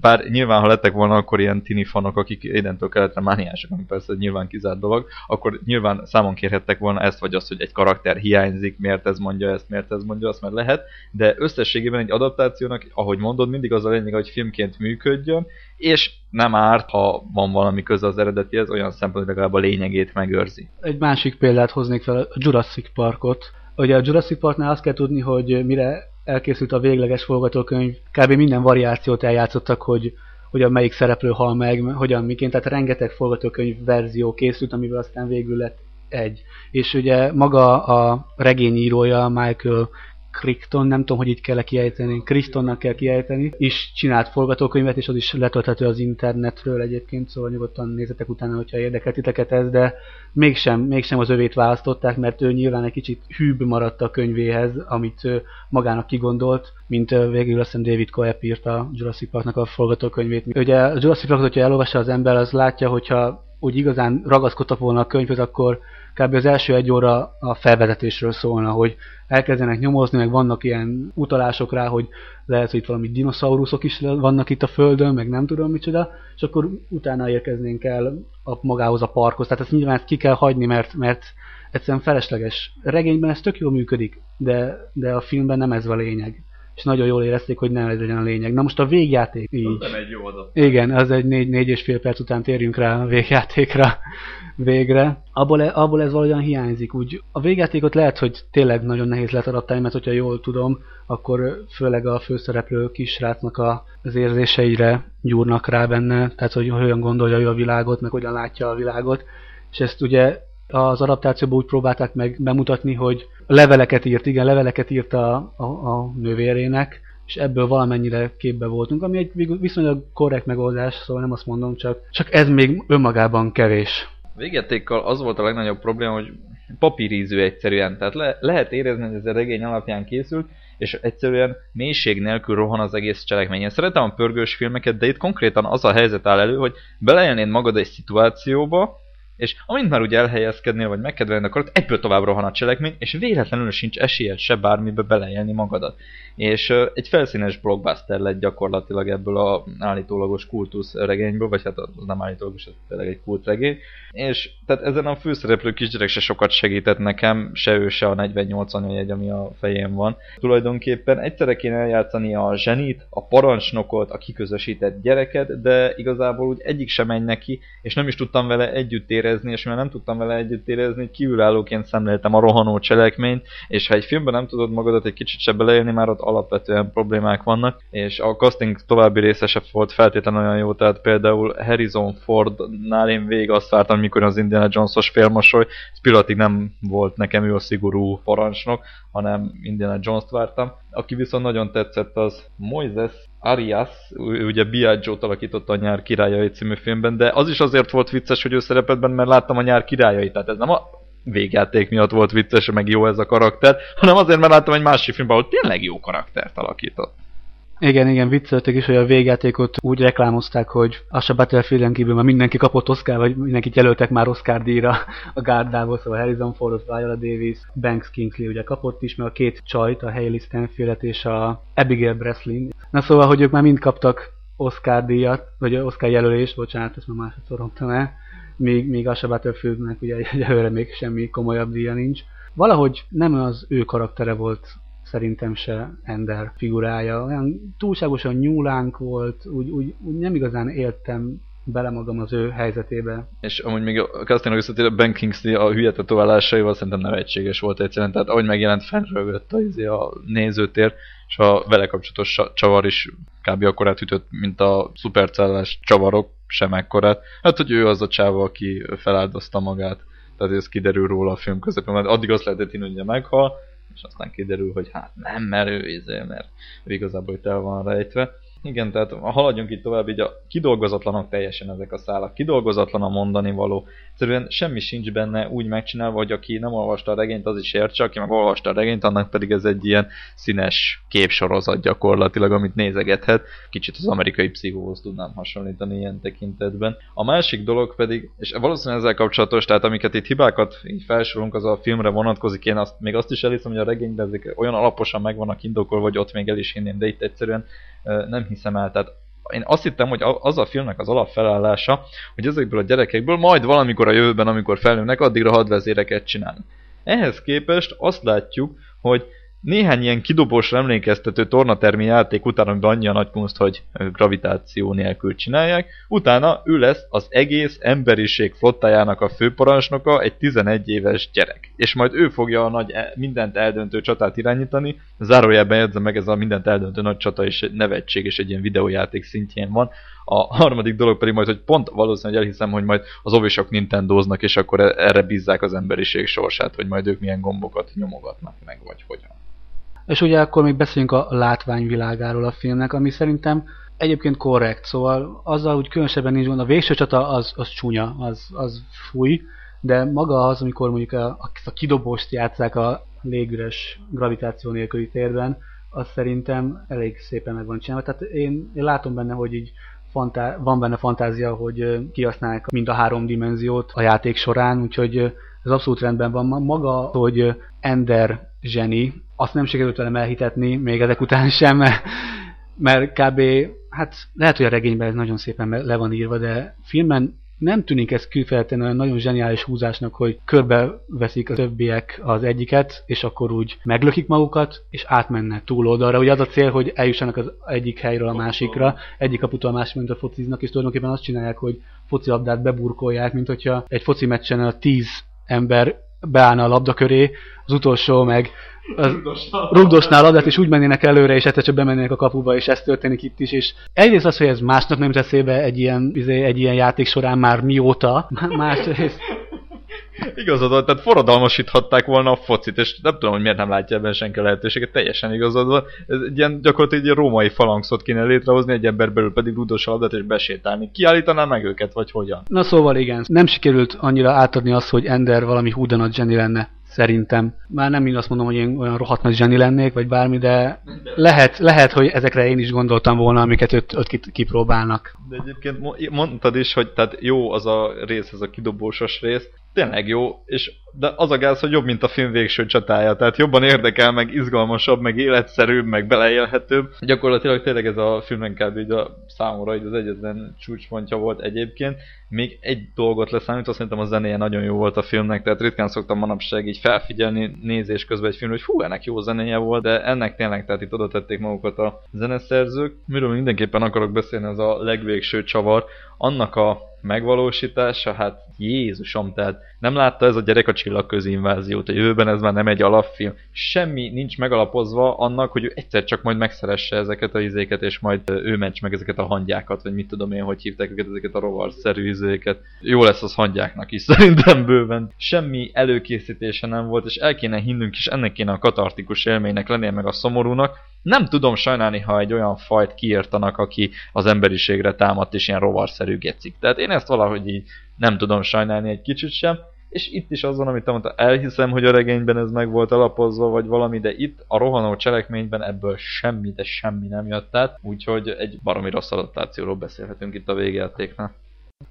bár nyilván, ha lettek volna akkor ilyen tini fanok, akik édentől keletre mániások, ami persze nyilván kizárt dolog, akkor nyilván számon kérhettek volna ezt, vagy azt, hogy egy karakter hiányzik, miért ez mondja ezt, miért ez mondja azt, mert lehet, de összességében egy adaptációnak, ahogy mondod, mindig az a lényeg, hogy filmként működjön, és nem árt, ha van valami köze az eredetihez, olyan szempontból legalább a lényegét megőrzi. Egy másik példát hoznék fel, a Jurassic Parkot. Ugye a Jurassic Parknál azt kell tudni, hogy mire elkészült a végleges forgatókönyv, kb. minden variációt eljátszottak, hogy hogyan melyik szereplő hal meg, hogyan miként, tehát rengeteg forgatókönyv verzió készült, amiből aztán végül lett egy. És ugye maga a regényírója Michael Crichton, nem tudom, hogy itt kell -e kiejteni, Crichtonnak kell kiejteni, is csinált forgatókönyvet, és az is letölthető az internetről egyébként, szóval nyugodtan nézzetek utána, hogyha érdekel titeket ez, de mégsem, mégsem az övét választották, mert ő nyilván egy kicsit hűbb maradt a könyvéhez, amit magának kigondolt, mint végül azt hiszem David Coep írt a Jurassic Parknak a forgatókönyvét. Ugye a Jurassic Parkot, hogyha elolvassa az ember, az látja, hogyha úgy igazán ragaszkodtak volna a könyvhöz, akkor kb. az első egy óra a felvezetésről szólna, hogy elkezdenek nyomozni, meg vannak ilyen utalások rá, hogy lehet, hogy itt valami dinoszauruszok is vannak itt a Földön, meg nem tudom micsoda, és akkor utána érkeznénk el a, magához a parkhoz. Tehát ezt nyilván ezt ki kell hagyni, mert, mert egyszerűen felesleges. Regényben ez tök jól működik, de, de a filmben nem ez a lényeg és nagyon jól érezték, hogy nem ez legyen a lényeg. Na most a végjáték így. Nem egy jó adat. Igen, az egy négy, négy és fél perc után térjünk rá a végjátékra végre. Abból, e, abból ez valahogyan hiányzik. Úgy a végjátékot lehet, hogy tényleg nagyon nehéz lehet adaptálni, mert hogyha jól tudom, akkor főleg a főszereplő kisrácnak a, az érzéseire gyúrnak rá benne, tehát hogy hogyan gondolja ő a világot, meg hogyan látja a világot. És ezt ugye az adaptációban úgy próbálták meg bemutatni, hogy leveleket írt, igen, leveleket írt a, a, a nővérének, és ebből valamennyire képbe voltunk, ami egy viszonylag korrekt megoldás, szóval nem azt mondom, csak, csak ez még önmagában kevés. Végetékkal az volt a legnagyobb probléma, hogy papírízű egyszerűen, tehát le, lehet érezni, hogy ez a regény alapján készült, és egyszerűen mélység nélkül rohan az egész cselekmény. Én szeretem a pörgős filmeket, de itt konkrétan az a helyzet áll elő, hogy beleélnéd magad egy szituációba, és amint már ugye elhelyezkednél, vagy megkedvelni akarod, egyből tovább rohan a cselekmény, és véletlenül sincs esélyed se bármibe beleélni magadat. És uh, egy felszínes blockbuster lett gyakorlatilag ebből a állítólagos kultusz regényből, vagy hát az nem állítólagos, ez tényleg egy kultregény. És tehát ezen a főszereplő kisgyerek se sokat segített nekem, se ő, se a 48 anyajegy, ami a fején van. Tulajdonképpen egyszerre kéne eljátszani a zsenit, a parancsnokot, a kiközösített gyereket, de igazából úgy egyik sem megy neki, és nem is tudtam vele együtt érezni, és mivel nem tudtam vele együtt érezni, kívülállóként szemléltem a rohanó cselekményt, és ha egy filmben nem tudod magadat egy kicsit se beleélni, már ott alapvetően problémák vannak, és a casting további része se volt feltétlenül olyan jó, tehát például Harrison Fordnál én végig azt vártam, mikor az Indiana Jones-os félmosoly, pillanatig nem volt nekem ő a szigorú parancsnok, hanem Indiana Jones-t vártam. Aki viszont nagyon tetszett az Moises Arias, ugye Biagio-t alakította a Nyár királyai című filmben, de az is azért volt vicces, hogy ő szerepet benne, mert láttam a Nyár királyait, tehát ez nem a végjáték miatt volt vicces, meg jó ez a karakter, hanem azért, mert láttam egy másik filmben, ahol tényleg jó karaktert alakított. Igen, igen, vicceltek is, hogy a végjátékot úgy reklámozták, hogy az a Battlefield-en kívül már mindenki kapott Oscar, vagy mindenkit jelöltek már Oscar díjra a gárdából, szóval Harrison Ford, Viola Davis, Banks Kingsley ugye kapott is, mert a két csajt, a Hayley Stanfield és a Abigail Breslin. Na szóval, hogy ők már mind kaptak Oscar díjat, vagy Oscar jelölést, bocsánat, ezt már másodszor romtam el, míg, míg a Battlefieldnek ugye egyelőre még semmi komolyabb díja nincs. Valahogy nem az ő karaktere volt szerintem se Ender figurája. Olyan túlságosan nyúlánk volt, úgy, úgy, úgy nem igazán éltem bele magam az ő helyzetébe. És amúgy még a Casting visszatérő Ben Kingsley a hülye tetoválásaival szerintem nevetséges volt egyszerűen, tehát ahogy megjelent fennrögött a, izé a nézőtér, és a vele kapcsolatos csavar is kb. akkorát ütött, mint a szupercellás csavarok, sem ekkorát. Hát, hogy ő az a csáva, aki feláldozta magát. Tehát ez kiderül róla a film közepén, mert addig azt lehetett hogy ugye meghal, és aztán kiderül, hogy hát nem, mert ő, izé, mert ő igazából itt el van rejtve. Igen, tehát haladjunk itt tovább, így a kidolgozatlanok teljesen ezek a szálak. Kidolgozatlan a mondani való. Egyszerűen semmi sincs benne úgy megcsinálva, hogy aki nem olvasta a regényt, az is értse, aki meg olvasta a regényt, annak pedig ez egy ilyen színes képsorozat gyakorlatilag, amit nézegethet. Kicsit az amerikai pszichóhoz tudnám hasonlítani ilyen tekintetben. A másik dolog pedig, és valószínűleg ezzel kapcsolatos, tehát amiket itt hibákat így felsorolunk, az a filmre vonatkozik, én azt, még azt is elhiszem, hogy a regényben ezek olyan alaposan megvannak indokolva, hogy ott még el is hinném, de itt egyszerűen nem hiszem el. Tehát én azt hittem, hogy az a filmnek az alapfelállása, hogy ezekből a gyerekekből majd valamikor a jövőben, amikor felnőnek, addigra hadvezéreket csinálnak. Ehhez képest azt látjuk, hogy néhány ilyen kidobósra emlékeztető tornatermi játék után, amiben annyi a nagy kunst, hogy gravitáció nélkül csinálják, utána ő lesz az egész emberiség flottájának a főparancsnoka, egy 11 éves gyerek. És majd ő fogja a nagy e- mindent eldöntő csatát irányítani, zárójelben jegyzem meg, ez a mindent eldöntő nagy csata és nevetség és egy ilyen videójáték szintjén van. A harmadik dolog pedig majd, hogy pont valószínűleg elhiszem, hogy majd az ovisok Nintendoznak, és akkor erre bízzák az emberiség sorsát, hogy majd ők milyen gombokat nyomogatnak meg, vagy hogyan. És ugye akkor még beszéljünk a látványvilágáról a filmnek, ami szerintem egyébként korrekt, szóval azzal úgy különösebben nincs gond. A végső csata az, az csúnya, az, az fúj, de maga az, amikor mondjuk a, a kidobóst játszák a légüres gravitáció nélküli térben, az szerintem elég szépen meg van csinálva. Tehát én, én látom benne, hogy így fantá- van benne fantázia, hogy kihasználják mind a három dimenziót a játék során, úgyhogy ez abszolút rendben van. Maga, hogy Ender zseni. Azt nem sikerült velem elhitetni, még ezek után sem, mert, mert kb. Hát lehet, hogy a regényben ez nagyon szépen le van írva, de filmben nem tűnik ez külfejezetten olyan nagyon zseniális húzásnak, hogy körbe veszik a többiek az egyiket, és akkor úgy meglökik magukat, és átmennek túl oldalra. Ugye az a cél, hogy eljussanak az egyik helyről a másikra, egyik kaputól a másik, mint a fociznak, és tulajdonképpen azt csinálják, hogy focilabdát beburkolják, mint hogyha egy foci meccsen a tíz ember beállna a labda köré, az utolsó meg rugdosnál labdát, és úgy mennének előre, és egyszer csak bemennének a kapuba, és ez történik itt is. És egyrészt az, hogy ez másnak nem eszébe egy ilyen, izé, egy ilyen játék során már mióta, másrészt, Igazad van, tehát forradalmasíthatták volna a focit, és nem tudom, hogy miért nem látja ebben senki a lehetőséget, teljesen igazad van. Ez egy ilyen gyakorlatilag egy római falangszot kéne létrehozni, egy ember belül pedig ludos a labdát és besétálni. Kiállítaná meg őket, vagy hogyan? Na szóval igen, nem sikerült annyira átadni azt, hogy Ender valami húdanat zseni lenne szerintem. Már nem mind azt mondom, hogy én olyan rohadt nagy zseni lennék, vagy bármi, de lehet, lehet, hogy ezekre én is gondoltam volna, amiket őt, őt kipróbálnak. De egyébként mondtad is, hogy tehát jó az a rész, ez a kidobósos rész, tényleg jó, és de az a gáz, hogy jobb, mint a film végső csatája, tehát jobban érdekel, meg izgalmasabb, meg életszerűbb, meg beleélhetőbb. Gyakorlatilag tényleg ez a filmen kb. Így a számomra így az egyetlen csúcspontja volt egyébként. Még egy dolgot leszámítva, szerintem a zenéje nagyon jó volt a filmnek, tehát ritkán szoktam manapság így felfigyelni nézés közben egy film, hogy hú, ennek jó zenéje volt, de ennek tényleg, tehát itt oda tették magukat a zeneszerzők. Miről mindenképpen akarok beszélni, az a legvégső csavar, annak a megvalósítása, hát Jézusom, tehát nem látta ez a gyerek a csillagközi inváziót, a jövőben ez már nem egy alapfilm. Semmi nincs megalapozva annak, hogy ő egyszer csak majd megszeresse ezeket a izéket, és majd ő ments meg ezeket a hangyákat, vagy mit tudom én, hogy hívták őket, ezeket a rovarszerű izéket. Jó lesz az hangyáknak is szerintem bőven. Semmi előkészítése nem volt, és el kéne hinnünk is, ennek kéne a katartikus élménynek lennie meg a szomorúnak, nem tudom sajnálni, ha egy olyan fajt kiírtanak, aki az emberiségre támadt és ilyen rovarszerű gecik. Tehát én ezt valahogy így nem tudom sajnálni egy kicsit sem. És itt is az van, amit mondta, elhiszem, hogy a regényben ez meg volt alapozva, vagy valami, de itt a rohanó cselekményben ebből semmi, de semmi nem jött át, úgyhogy egy baromi rossz adaptációról beszélhetünk itt a végjátéknál.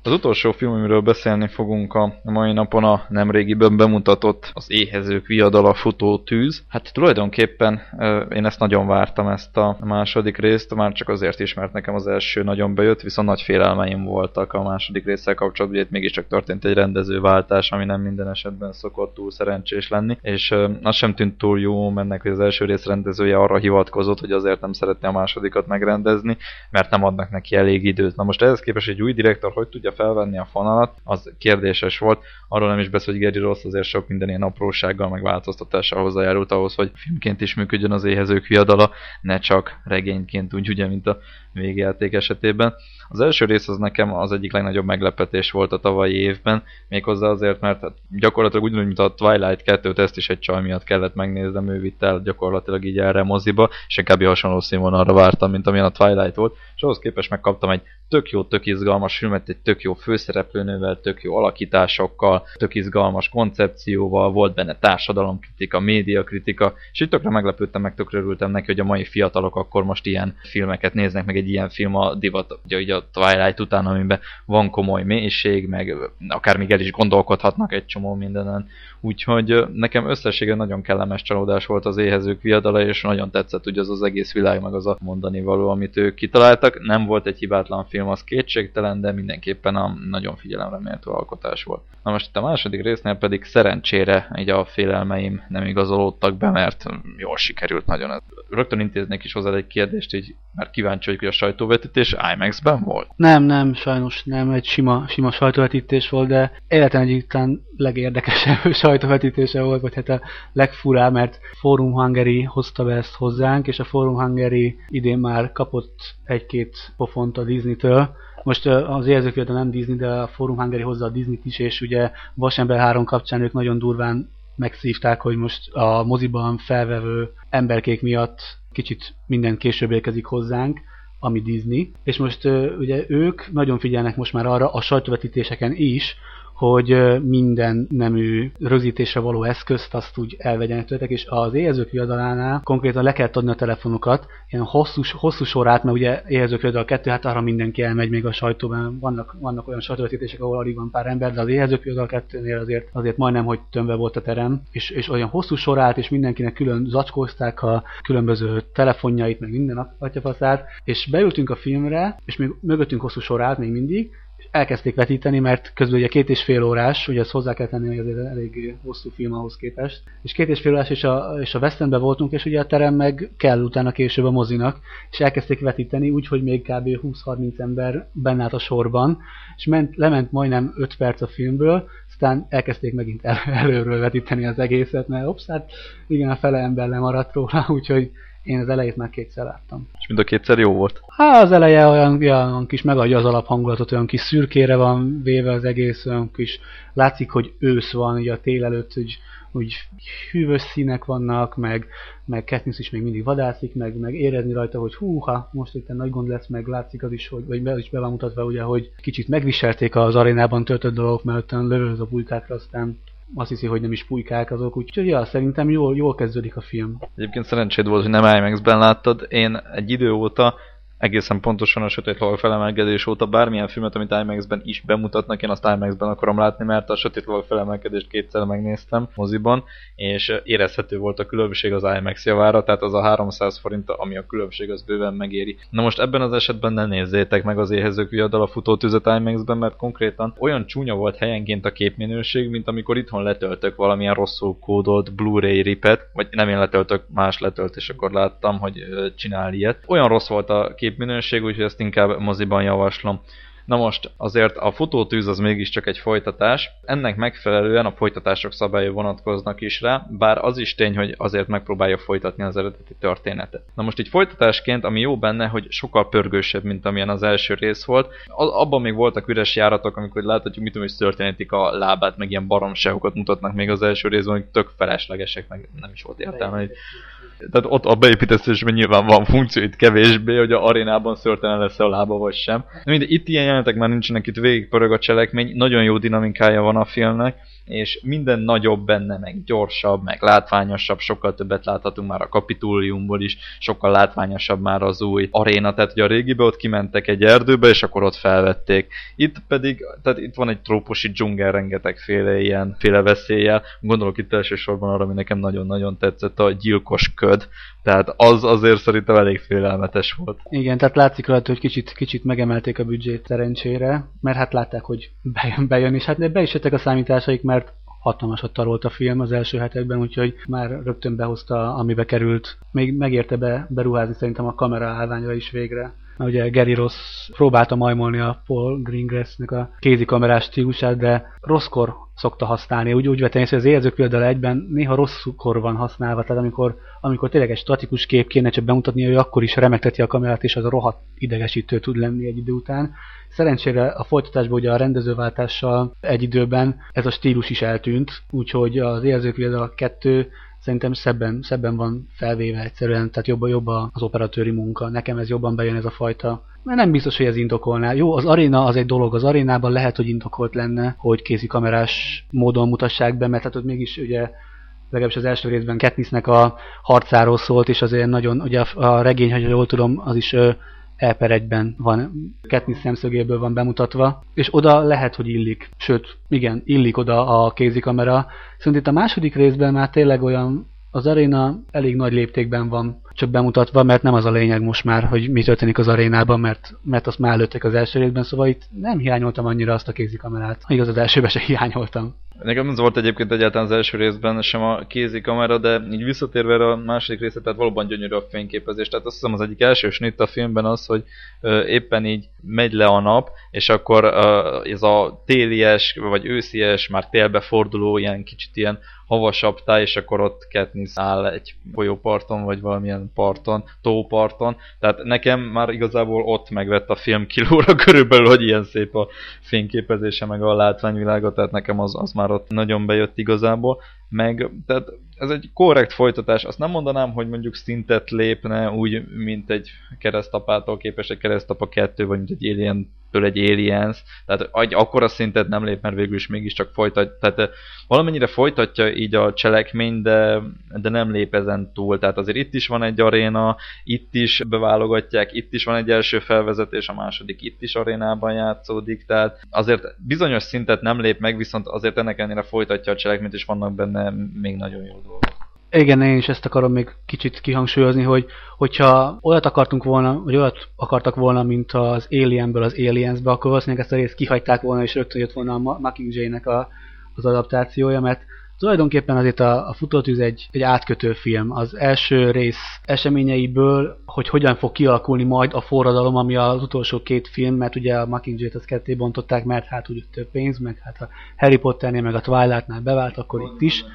Az utolsó film, amiről beszélni fogunk a mai napon a nemrégiben bemutatott az éhezők viadala futó tűz. Hát tulajdonképpen én ezt nagyon vártam ezt a második részt, már csak azért is, mert nekem az első nagyon bejött, viszont nagy félelmeim voltak a második résszel kapcsolatban, itt mégiscsak történt egy rendezőváltás, ami nem minden esetben szokott túl szerencsés lenni, és az sem tűnt túl jó mennek, hogy az első rész rendezője arra hivatkozott, hogy azért nem szeretné a másodikat megrendezni, mert nem adnak neki elég időt. Na most ehhez képest egy új direktor hogy tudja felvenni a fonalat, az kérdéses volt. Arról nem is beszél, hogy Gary Ross azért sok minden ilyen aprósággal, meg változtatással hozzájárult ahhoz, hogy filmként is működjön az éhezők viadala, ne csak regényként, úgy ugye, mint a végjáték esetében. Az első rész az nekem az egyik legnagyobb meglepetés volt a tavalyi évben, méghozzá azért, mert hát gyakorlatilag ugyanúgy, mint a Twilight 2-t, ezt is egy csaj miatt kellett megnéznem, ő vitt el gyakorlatilag így erre moziba, és inkább hasonló színvonalra vártam, mint amilyen a Twilight volt, és ahhoz képest megkaptam egy tök jó, tök izgalmas filmet, egy tök jó főszereplőnővel, tök jó alakításokkal, tök izgalmas koncepcióval, volt benne társadalomkritika, médiakritika, és így tökre meglepődtem, meg tökre örültem neki, hogy a mai fiatalok akkor most ilyen filmeket néznek, meg egy ilyen film a divat, ugye, a Twilight után, amiben van komoly mélység, meg akár még el is gondolkodhatnak egy csomó mindenen. Úgyhogy nekem összességében nagyon kellemes csalódás volt az éhezők viadala, és nagyon tetszett ugye az az egész világ, meg az a mondani való, amit ők kitaláltak. Nem volt egy hibátlan film, az kétségtelen, de mindenképpen a nagyon figyelemre méltó alkotás volt. Na most itt a második résznél pedig szerencsére így a félelmeim nem igazolódtak be, mert jól sikerült nagyon. Rögtön intéznék is hozzá egy kérdést, így már kíváncsi vagyok, hogy a sajtóvetítés IMAX-ben volt? Nem, nem, sajnos nem, egy sima, sima sajtóvetítés volt, de életem egyik talán legérdekesebb sajtóvetítése volt, vagy hát a legfurább, mert Forum Hungary hozta be ezt hozzánk, és a Forum Hungary idén már kapott egy-két pofont a Disney-től, most az érzők nem Disney, de a Forum Hungary hozza a Disney-t is, és ugye Vasember 3 kapcsán ők nagyon durván megszívták, hogy most a moziban felvevő emberkék miatt kicsit minden később érkezik hozzánk, ami Disney, és most ugye ők nagyon figyelnek most már arra a sajtóvetítéseken is, hogy minden nemű rögzítésre való eszközt azt úgy elvegyenek tőletek, és az éhezők viadalánál konkrétan le kell adni a telefonokat, ilyen hosszú, hosszú sorát, mert ugye éhezők viadal kettő, hát arra mindenki elmegy még a sajtóban, vannak, vannak olyan sajtóvetítések, ahol alig van pár ember, de az éhezők viadal kettőnél azért, azért majdnem, hogy tömve volt a terem, és, és olyan hosszú sorát, és mindenkinek külön zacskózták a különböző telefonjait, meg minden atyafaszát, és beültünk a filmre, és még mögöttünk hosszú sorát még mindig, elkezdték vetíteni, mert közben ugye két és fél órás, ugye ezt hozzá kell tenni, hogy azért elég hosszú film ahhoz képest, és két és fél órás, és a, és a West Endben voltunk, és ugye a terem meg kell utána később a mozinak, és elkezdték vetíteni, úgyhogy még kb. 20-30 ember benne állt a sorban, és ment, lement majdnem 5 perc a filmből, aztán elkezdték megint el, előről vetíteni az egészet, mert ops, hát igen, a fele ember lemaradt róla, úgyhogy Én az elejét már kétszer láttam. És mind a kétszer jó volt? Hát az eleje olyan, olyan kis megadja az alaphangulatot, olyan kis szürkére van véve az egész, olyan kis látszik, hogy ősz van, ugye a tél előtt, hogy úgy hűvös színek vannak, meg, meg Katniss is még mindig vadászik, meg, meg érezni rajta, hogy húha, most itt nagy gond lesz, meg látszik az is, hogy, vagy be is be van mutatva, ugye, hogy kicsit megviselték az arénában töltött dolgok, mert utána lövöz a pulykákra, aztán azt hiszi, hogy nem is pulykák azok, úgyhogy ja, szerintem jól, jól kezdődik a film. Egyébként szerencséd volt, hogy nem IMAX-ben láttad. Én egy idő óta egészen pontosan a Sötét Lovag felemelkedés óta bármilyen filmet, amit IMAX-ben is bemutatnak, én azt IMAX-ben akarom látni, mert a Sötét Lovag felemelkedést kétszer megnéztem moziban, és érezhető volt a különbség az IMAX javára, tehát az a 300 forint, ami a különbség, az bőven megéri. Na most ebben az esetben ne nézzétek meg az éhezők viadal a futótüzet IMAX-ben, mert konkrétan olyan csúnya volt helyenként a képminőség, mint amikor itthon letöltök valamilyen rosszul kódolt Blu-ray ripet, vagy nem én letöltök, más letölt, akkor láttam, hogy csinál ilyet. Olyan rossz volt a kép képminőség, úgyhogy ezt inkább moziban javaslom. Na most azért a futótűz az mégiscsak egy folytatás, ennek megfelelően a folytatások szabályai vonatkoznak is rá, bár az is tény, hogy azért megpróbálja folytatni az eredeti történetet. Na most így folytatásként, ami jó benne, hogy sokkal pörgősebb, mint amilyen az első rész volt. Abban még voltak üres járatok, amikor láthatjuk, mit tudom, hogy történetik a lábát, meg ilyen baromságokat mutatnak még az első részben, hogy tök feleslegesek, meg nem is volt értelme, hogy tehát ott a beépítésben nyilván van funkció, itt kevésbé, hogy a arénában szörtelen lesz a lába vagy sem. De mindegy, itt ilyen jelenetek már nincsenek, itt végigpörög a cselekmény, nagyon jó dinamikája van a filmnek, és minden nagyobb benne, meg gyorsabb, meg látványosabb, sokkal többet láthatunk már a kapitóliumból is, sokkal látványosabb már az új aréna, tehát hogy a régibe ott kimentek egy erdőbe, és akkor ott felvették. Itt pedig, tehát itt van egy trópusi dzsungel rengetegféle ilyen féle veszéllyel, gondolok itt elsősorban arra, ami nekem nagyon-nagyon tetszett, a gyilkos köd, tehát az azért szerintem elég félelmetes volt. Igen, tehát látszik rajta, hogy kicsit, kicsit megemelték a büdzsét szerencsére, mert hát látták, hogy bejön, bejön és hát be is jöttek a számításaik, mert hatalmasat tarolt a film az első hetekben, úgyhogy már rögtön behozta, amibe került. Még megérte be beruházni szerintem a kamera állványra is végre. Mert ugye Gary Ross próbálta majmolni a Paul Greengrass-nek a kézikamerás stílusát, de rosszkor szokta használni. Úgy, úgy vettem hogy az érzők például egyben néha rosszkor van használva, tehát amikor, amikor tényleg egy statikus kép kéne csak bemutatni, hogy akkor is remekteti a kamerát, és az a rohadt idegesítő tud lenni egy idő után. Szerencsére a folytatásban ugye a rendezőváltással egy időben ez a stílus is eltűnt, úgyhogy az érzők például a kettő szerintem szebben, szebben van felvéve egyszerűen, tehát jobb, jobb az operatőri munka. Nekem ez jobban bejön ez a fajta mert nem biztos, hogy ez indokolná. Jó, az aréna az egy dolog, az arénában lehet, hogy indokolt lenne, hogy kézi kamerás módon mutassák be, mert hát ott mégis ugye legalábbis az első részben Katnissnek a harcáról szólt, és azért nagyon, ugye a regény, ha jól tudom, az is E per egyben van, Katniss szemszögéből van bemutatva, és oda lehet, hogy illik. Sőt, igen, illik oda a kézikamera. Szóval itt a második részben már tényleg olyan az aréna elég nagy léptékben van csak bemutatva, mert nem az a lényeg most már, hogy mi történik az arénában, mert, mert azt már előttek az első részben, szóval itt nem hiányoltam annyira azt a kézikamerát. Igaz, az elsőben se hiányoltam. Nekem az volt egyébként egyáltalán az első részben sem a kézi kamera, de így visszatérve a második részre, tehát valóban gyönyörű a fényképezés. Tehát azt hiszem az egyik első snitt a filmben az, hogy éppen így megy le a nap, és akkor ez a télies, vagy őszies, már télbe forduló, ilyen kicsit ilyen havasabb táj, és akkor ott Katniss áll egy folyóparton, vagy valamilyen parton, tóparton. Tehát nekem már igazából ott megvett a film kilóra körülbelül, hogy ilyen szép a fényképezése, meg a látványvilága, tehát nekem az, az már ott nagyon bejött igazából. Meg, tehát ez egy korrekt folytatás. Azt nem mondanám, hogy mondjuk szintet lépne úgy, mint egy keresztapától képes egy keresztapa 2, vagy mint egy Alien től egy Aliens, tehát egy akkora szintet nem lép, mert végül is mégiscsak folytat, tehát eh, valamennyire folytatja így a cselekmény, de, de nem lép ezen túl, tehát azért itt is van egy aréna, itt is beválogatják, itt is van egy első felvezetés, a második itt is arénában játszódik, tehát azért bizonyos szintet nem lép meg, viszont azért ennek ennyire folytatja a cselekményt, és vannak benne még nagyon jó dolgok. Igen, én is ezt akarom még kicsit kihangsúlyozni, hogy hogyha olyat akartunk volna, vagy olyat akartak volna, mint az Alienből az Aliensbe, akkor valószínűleg ezt a részt kihagyták volna, és rögtön jött volna a Mockingjay-nek a, az adaptációja, mert tulajdonképpen azért a, a futótűz egy, egy átkötő film. Az első rész eseményeiből, hogy hogyan fog kialakulni majd a forradalom, ami az utolsó két film, mert ugye a Mockingjay-t az ketté bontották, mert hát úgy több pénz, meg hát a Harry Potternél, meg a Twilight-nál bevált, akkor itt is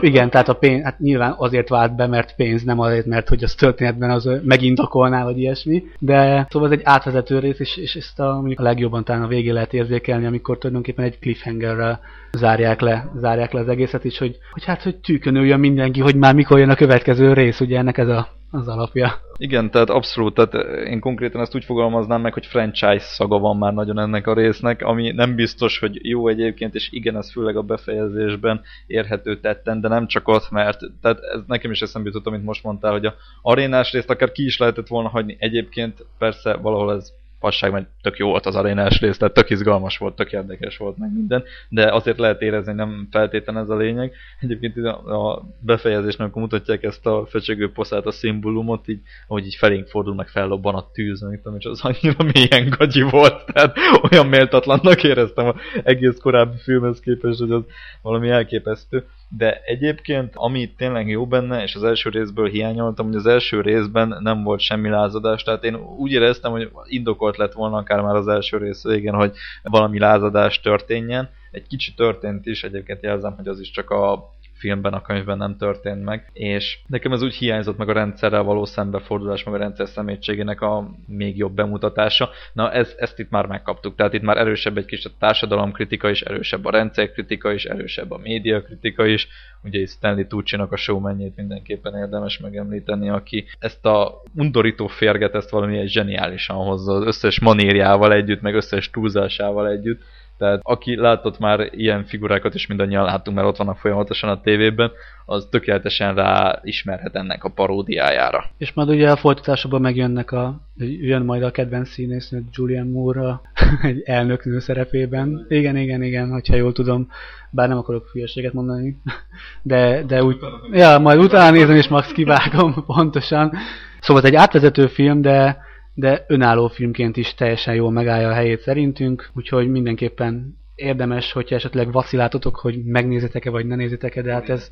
Igen, tehát a pénz, hát nyilván azért vált be, mert pénz, nem azért, mert hogy az történetben az megindokolná, vagy ilyesmi. De szóval ez egy átvezető rész, és, és ezt a, a legjobban talán a végén lehet érzékelni, amikor tulajdonképpen egy cliffhangerrel zárják le, zárják le az egészet is, hogy, hogy hát, hogy tűkönüljön mindenki, hogy már mikor jön a következő rész, ugye ennek ez a, az alapja. Igen, tehát abszolút, tehát én konkrétan ezt úgy fogalmaznám meg, hogy franchise szaga van már nagyon ennek a résznek, ami nem biztos, hogy jó egyébként, és igen, ez főleg a befejezésben érhető tetten, de nem csak ott, mert tehát ez nekem is eszembe jutott, amit most mondtál, hogy a arénás részt akár ki is lehetett volna hagyni. Egyébként persze valahol ez fasság, mert tök jó volt az arénás rész, tehát tök izgalmas volt, tök érdekes volt meg minden, de azért lehet érezni, nem feltétlen ez a lényeg. Egyébként a befejezésnek, amikor mutatják ezt a fecsegő poszát, a szimbólumot, így, ahogy így felénk fordul, meg fellobban a tűz, nem tudom, és az annyira mélyen gagyi volt, tehát olyan méltatlannak éreztem az egész korábbi filmhez képest, hogy az valami elképesztő de egyébként, ami tényleg jó benne, és az első részből hiányoltam, hogy az első részben nem volt semmi lázadás, tehát én úgy éreztem, hogy indokolt lett volna akár már az első rész végén, hogy valami lázadás történjen. Egy kicsi történt is, egyébként jelzem, hogy az is csak a filmben, a könyvben nem történt meg, és nekem ez úgy hiányzott meg a rendszerrel való szembefordulás, meg a rendszer szemétségének a még jobb bemutatása. Na ez, ezt itt már megkaptuk, tehát itt már erősebb egy kis a társadalomkritika is, erősebb a rendszerkritika is, erősebb a médiakritika is, ugye itt Stanley Tucci-nak a showmanjét mindenképpen érdemes megemlíteni, aki ezt a undorító férget, ezt valami egy zseniálisan hozza az összes manérjával együtt, meg összes túlzásával együtt, tehát aki látott már ilyen figurákat, és mindannyian láttunk, mert ott vannak folyamatosan a tévében, az tökéletesen rá ismerhet ennek a paródiájára. És majd ugye a folytatásokban megjönnek a, jön majd a kedvenc színésznő Julian Moore egy elnöknő szerepében. Igen, igen, igen, hogyha jól tudom, bár nem akarok hülyeséget mondani, de, de úgy, ja, majd utána nézem és max kivágom pontosan. Szóval egy átvezető film, de de önálló filmként is teljesen jól megállja a helyét szerintünk, úgyhogy mindenképpen érdemes, hogyha esetleg vacilátotok, hogy megnézitek-e vagy ne nézitek-e, de hát ez,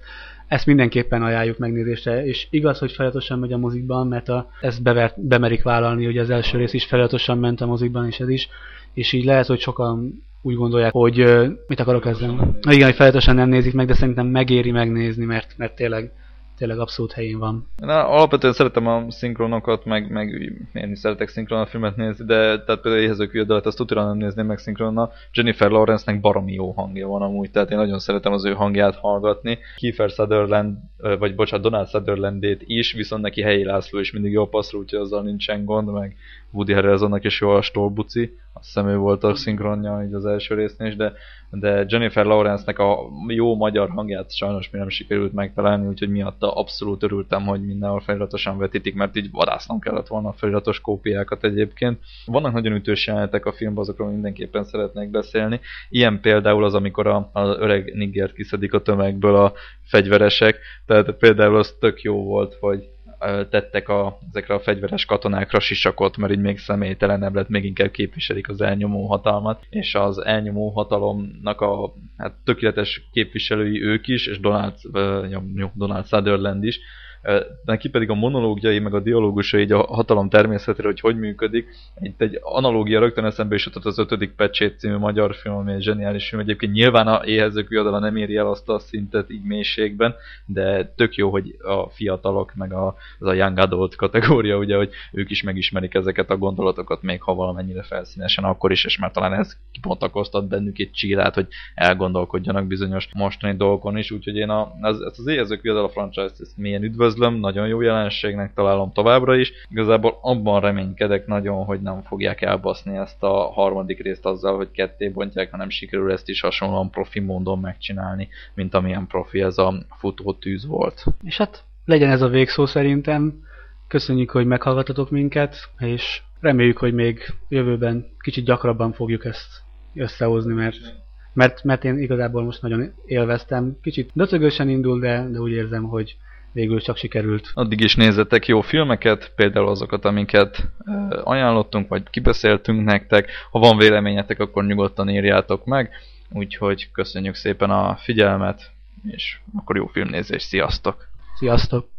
ezt mindenképpen ajánljuk megnézésre, és igaz, hogy feliratosan megy a mozikban, mert a, ezt bevert, bemerik vállalni, hogy az első rész is feliratosan ment a mozikban, és ez is, és így lehet, hogy sokan úgy gondolják, hogy mit akarok ezzel. Igen, hogy feliratosan nem nézik meg, de szerintem megéri megnézni, mert, mert tényleg tényleg abszolút helyén van. Na, alapvetően szeretem a szinkronokat, meg, meg én is szeretek szinkron filmet nézni, de tehát például éhezők jövedelet, azt tudja nem nézném meg szinkronnal. Jennifer Lawrence-nek baromi jó hangja van amúgy, tehát én nagyon szeretem az ő hangját hallgatni. Kiefer Sutherland, vagy bocsánat, Donald Sutherlandét is, viszont neki helyi László is mindig jól passzol, úgyhogy azzal nincsen gond, meg Woody Harrelsonnak is jó a Stolbuci, azt hiszem ő volt a szinkronja így az első résznél is, de, de Jennifer Lawrence-nek a jó magyar hangját sajnos mi nem sikerült megtalálni, úgyhogy miatta abszolút örültem, hogy mindenhol feliratosan vetítik, mert így vadásznom kellett volna a feliratos kópiákat egyébként. Vannak nagyon ütős jelenetek a filmben, azokról mindenképpen szeretnék beszélni. Ilyen például az, amikor a, az öreg Nigert kiszedik a tömegből a fegyveresek, tehát például az tök jó volt, hogy tettek a, ezekre a fegyveres katonákra sisakot, mert így még személytelenebb lett, még inkább képviselik az elnyomó hatalmat, és az elnyomó hatalomnak a hát, tökéletes képviselői ők is, és Donald, uh, Donald Sutherland is, neki pedig a monológiai, meg a dialógusai így a hatalom természetére, hogy hogy működik. Itt egy analógia rögtön eszembe is jutott az ötödik pecsét című magyar film, ami egy zseniális film. Egyébként nyilván a éhezők viadala nem éri el azt a szintet így mélységben, de tök jó, hogy a fiatalok, meg a, az a young adult kategória, ugye, hogy ők is megismerik ezeket a gondolatokat, még ha valamennyire felszínesen, akkor is, és már talán ez kipontakoztat bennük egy csírát, hogy elgondolkodjanak bizonyos mostani dolgokon is, úgyhogy én a, az, az éhezők viadala franchise-t ezt mélyen üdvözlöm, üdvözlöm, nagyon jó jelenségnek találom továbbra is. Igazából abban reménykedek nagyon, hogy nem fogják elbaszni ezt a harmadik részt azzal, hogy ketté bontják, hanem sikerül ezt is hasonlóan profi módon megcsinálni, mint amilyen profi ez a futótűz volt. És hát legyen ez a végszó szerintem. Köszönjük, hogy meghallgatotok minket, és reméljük, hogy még jövőben kicsit gyakrabban fogjuk ezt összehozni, mert mert, mert én igazából most nagyon élveztem. Kicsit döcögösen indul, de, de úgy érzem, hogy végül csak sikerült. Addig is nézzetek jó filmeket, például azokat, amiket ajánlottunk, vagy kibeszéltünk nektek. Ha van véleményetek, akkor nyugodtan írjátok meg. Úgyhogy köszönjük szépen a figyelmet, és akkor jó filmnézés, sziasztok! Sziasztok!